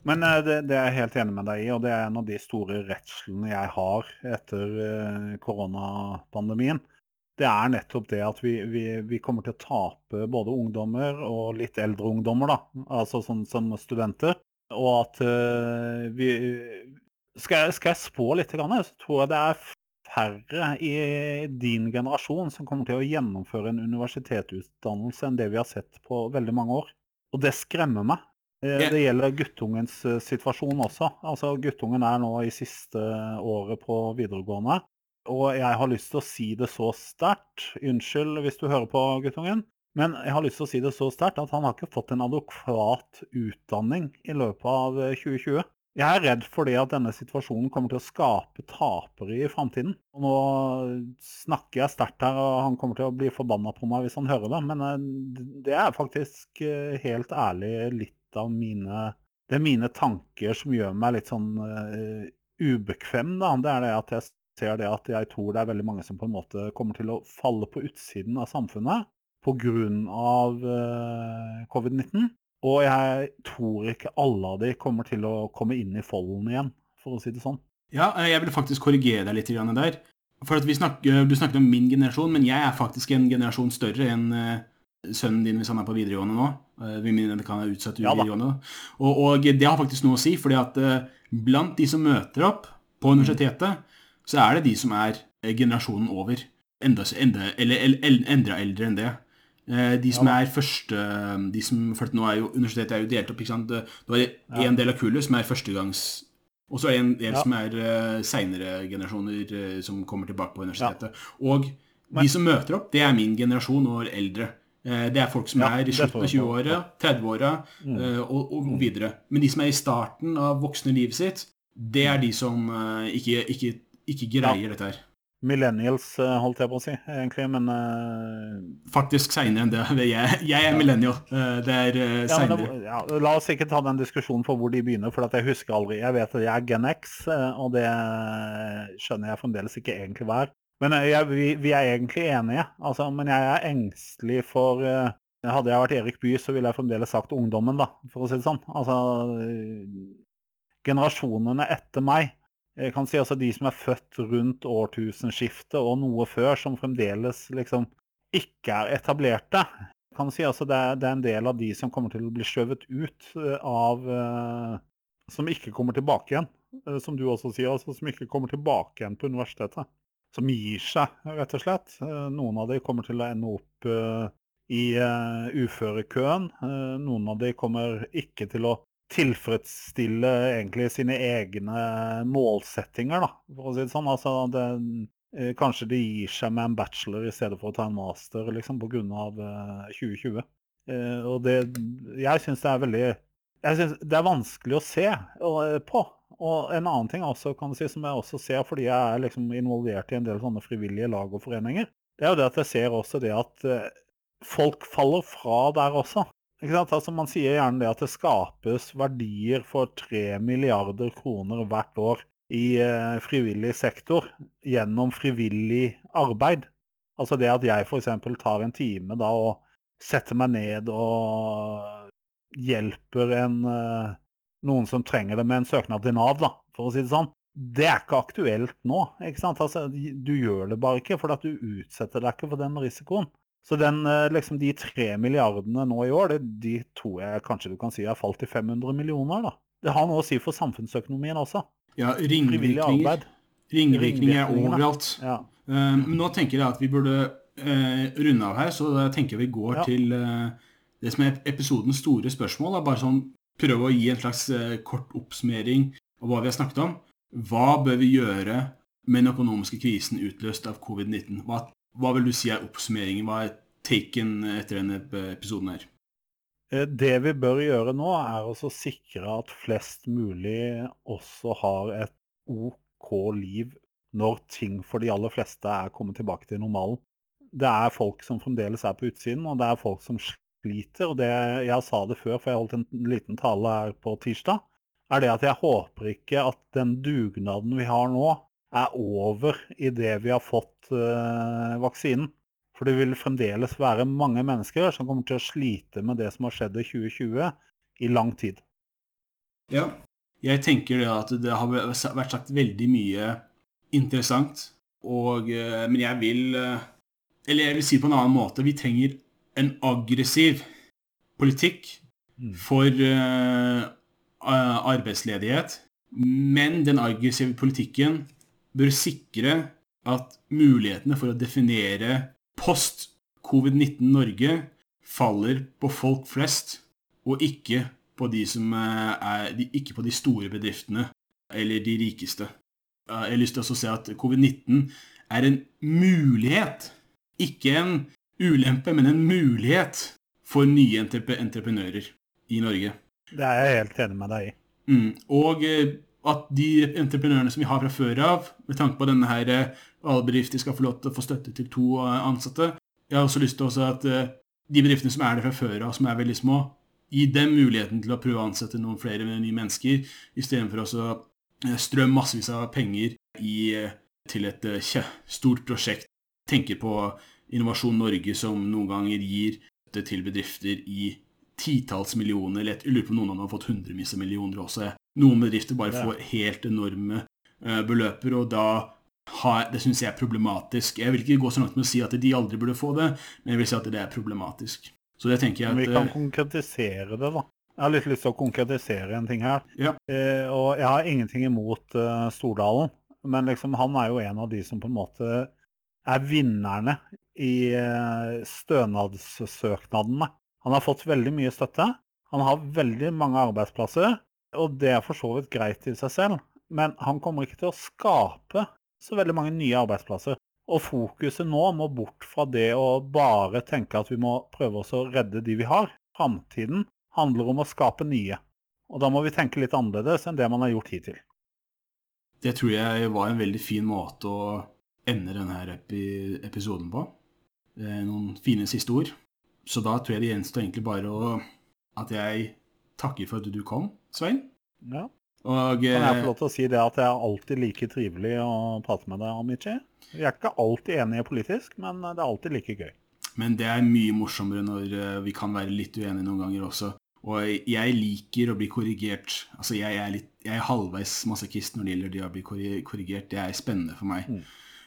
Men det, det, er jeg helt enig med deg i, og det er en av de store redslene jeg har etter koronapandemien. Det er nettopp det at vi, vi, vi, kommer til å tape både ungdommer og litt eldre ungdommer, da, altså sånn som studenter. Og at vi, skal jeg, skal jeg spå litt, så tror jeg det er færre i din generasjon som kommer til å gjennomføre en universitetsutdannelse enn det vi har sett på veldig mange år. Og det skremmer meg. Eh, det gjelder guttungens eh, situasjon også. Altså, Guttungen er nå i siste året på videregående. Og jeg har lyst til å si det så sterkt, unnskyld hvis du hører på guttungen, men jeg har lyst til å si det så sterkt at han har ikke fått en adekvat utdanning i løpet av 2020. Jeg er redd for det at denne situasjonen kommer til å skape tapere i framtiden. Nå snakker jeg sterkt her, og han kommer til å bli forbanna på meg hvis han hører det. Men eh, det er faktisk eh, helt ærlig litt av mine Det er mine tanker som gjør meg litt sånn uh, ubekvem. da. Det er det at jeg ser det at jeg tror det er veldig mange som på en måte kommer til å falle på utsiden av samfunnet pga. Uh, covid-19. Og jeg tror ikke alle av de kommer til å komme inn i folden igjen, for å si det sånn. Ja, eh, jeg vil faktisk korrigere deg litt der. For snakker, Du snakket om min generasjon, men jeg er faktisk en generasjon større enn uh, sønnen din hvis han er på videregående nå. Vi mener det kan være utsatt ja, videregående. Og, og, det har faktisk noe å si, fordi at blant de som møter opp på universitetet, så er det de som er generasjonen over. Enda, enda, eller, eller enda eldre enn det. Eh, de som er første de som, For nå er jo universitetet er jo delt opp. ikke sant? Du har en del av kullet som er førstegangs Og så er det en del ja. som er uh, seinere generasjoner som kommer tilbake på universitetet. Og de som møter opp, det er min generasjon og eldre. Det er folk som er i slutten av 20-åra, 30-åra mm. og, og, mm. videre. Men de som er i starten av voksne livet sitt, det er de som ikke, ikke, ikke greier dette her millennials, eh, holdt jeg på å si, egentlig, men uh... Faktisk seinere enn det. Jeg, jeg er millennial. Uh, det er uh, seinere. Ja, ja, la oss ikke ta den diskusjonen for hvor de begynner, for jeg husker aldri. Jeg vet at jeg er Gen X, og det skjønner jeg fremdeles ikke egentlig hva er. Men jeg, vi, vi, er egentlig enige. Altså, men jeg er engstelig for Hadde jeg vært Erik Bye, så ville jeg fremdeles sagt ungdommen, da, for å si det sånn. Altså, generasjonene etter meg jeg kan si altså de som er født rundt årtusenskiftet og noe før, som fremdeles liksom ikke er etablerte. Jeg kan si altså det er, det er en del av de som kommer til å bli skjøvet ut eh, av uh, Som ikke kommer tilbake igjen, som du også sier. altså Som ikke kommer tilbake igjen på universitetet. Som gir seg, rett og slett. Noen av de kommer til å ende opp i uførekøen. noen av de kommer ikke til å tilfredsstille egentlig sine egne målsettinger, da, for å si det sånn. Altså, det, eh, kanskje de gir seg med en bachelor i stedet for å ta en master, liksom, pga. Uh, 2020. Uh, og det Jeg syns det er veldig jeg synes Det er vanskelig å se uh, på. Og en annen ting også, kan si, som jeg også ser fordi jeg er liksom involvert i en del sånne frivillige lag og foreninger, det er jo det at jeg ser også det at folk faller fra der også. Altså, man sier gjerne det at det skapes verdier for 3 milliarder kroner hvert år i eh, frivillig sektor gjennom frivillig arbeid. Altså det at jeg f.eks. tar en time da og setter meg ned og hjelper en, eh, noen som trenger det med en søknad til Nav, da, for å si det sånn. Det er ikke aktuelt nå. ikke sant? Altså, du gjør det bare ikke, for at du utsetter deg ikke for den risikoen. Så den, eh, liksom, de tre milliardene nå i år, det, de tror jeg kanskje du kan si har falt til 500 millioner. da. Det har noe å si for samfunnsøkonomien også. Ja, ringvirkninger. Ringvirkninger er overalt. Ja. Uh, men nå tenker jeg at vi burde uh, runde av her, så da tenker jeg vi går ja. til uh, det som er episodens store spørsmål. Da. Bare sånn prøve å gi en slags kort oppsummering av hva vi har snakket om. Hva bør vi gjøre med den økonomiske krisen utløst av covid-19? Hva hva vil du si er oppsummeringen? Hva er taken etter denne episoden her? Eh, det vi bør gjøre nå, er å sikre at flest mulig også har et OK liv når ting for de aller fleste er kommet tilbake til normalen. Det er folk som fremdeles er på utsiden, og det er folk som sliter. og det, Jeg sa det før, for jeg holdt en liten tale her på tirsdag. er det at Jeg håper ikke at den dugnaden vi har nå, er over idet vi har fått uh, vaksinen. For det vil fremdeles være mange mennesker som kommer til å slite med det som har skjedd i 2020, i lang tid. Ja, jeg tenker det at det har vært sagt veldig mye interessant, og, uh, men jeg vil uh, Eller jeg vil si det på en annen måte. Vi trenger en aggressiv politikk mm. for arbeidsledighet. Men den aggressive politikken bør sikre at mulighetene for å definere post-covid-19 Norge faller på folk flest, og ikke på de, som eh, er, ikke på de store bedriftene eller de rikeste. Jeg har lyst til å si at covid-19 er en mulighet, ikke en ulempe, men en mulighet for nye entreprenører i Norge. Det er jeg helt enig med deg i. Mm. Og eh, at de entreprenørene som vi har fra før av, med tanke på denne her eh, alle bedrifter skal få lov til å få støtte til to eh, ansatte Jeg har også lyst til at eh, de bedriftene som er der fra før av, som er veldig små, gi dem muligheten til å prøve å ansette noen flere nye mennesker, istedenfor å strø massevis av penger i til et stort prosjekt. Tenker på Innovasjon Norge som noen ganger gir det til bedrifter i titalls millioner, eller jeg lurer på om noen av dem har fått hundrevis av millioner også. Noen bedrifter bare får helt enorme eh, beløper, og da har, det syns jeg er problematisk. Jeg vil ikke gå så langt med å si at de aldri burde få det, men jeg vil si at det er problematisk. Så det tenker jeg at... Men vi kan eh, konkretisere det, da. Jeg har litt lyst til å konkretisere en ting her. Ja. Eh, og jeg har ingenting imot eh, Stordalen, men liksom, han er jo en av de som på en måte er vinnerne i eh, stønadssøknadene. Han har fått veldig mye støtte. Han har veldig mange arbeidsplasser, og det er for så vidt greit i seg selv. Men han kommer ikke til å skape så veldig mange nye arbeidsplasser. Og fokuset nå må bort fra det å bare tenke at vi må prøve oss å redde de vi har. Framtiden handler om å skape nye. Og da må vi tenke litt annerledes enn det man har gjort hittil. Det tror jeg var en veldig fin måte å ende denne epi episoden på. Er noen fine siste ord. Så da tror jeg det gjenstår egentlig bare å, at jeg takker for at du kom, Svein. Ja. Og Kan jeg eh, få lov til å si det at det er alltid like trivelig å prate med deg, Amici? Vi er ikke alltid enige politisk, men det er alltid like gøy. Men det er mye morsommere når eh, vi kan være litt uenige noen ganger også. Og jeg liker å bli korrigert. Altså, jeg er, litt, jeg er halvveis masochist når det gjelder det å bli korrigert. Det er spennende for meg. Mm.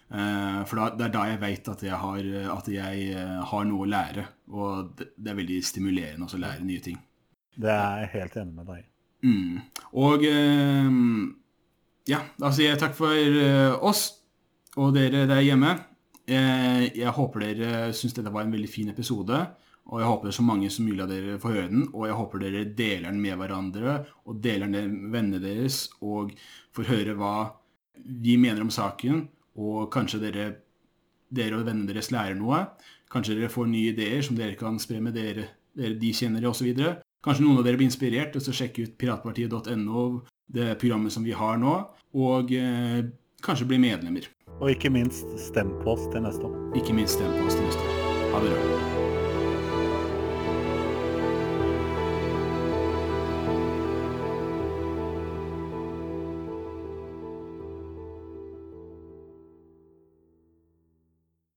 Eh, for da, det er da jeg vet at at jeg har noe å lære. Og det, det er veldig stimulerende også å lære nye ting. Det er jeg helt enig med deg i. Mm. Og eh, ja, da sier jeg takk for eh, oss og dere der hjemme. Eh, jeg håper dere syns dette var en veldig fin episode. Og jeg håper så mange som mulig av dere får høre den. Og jeg håper dere deler den med hverandre og deler den med vennene deres og får høre hva vi mener om saken. Og kanskje dere, dere og vennene deres lærer noe. Kanskje dere får nye ideer som dere kan spre med dere, dere de kjenner osv. Kanskje noen av dere blir inspirert og så sjekke ut piratpartiet.no, det programmet som vi har nå, og eh, kanskje bli medlemmer. Og ikke minst, stem på oss til neste år. Ikke minst stem på oss til neste år. Ha det bra.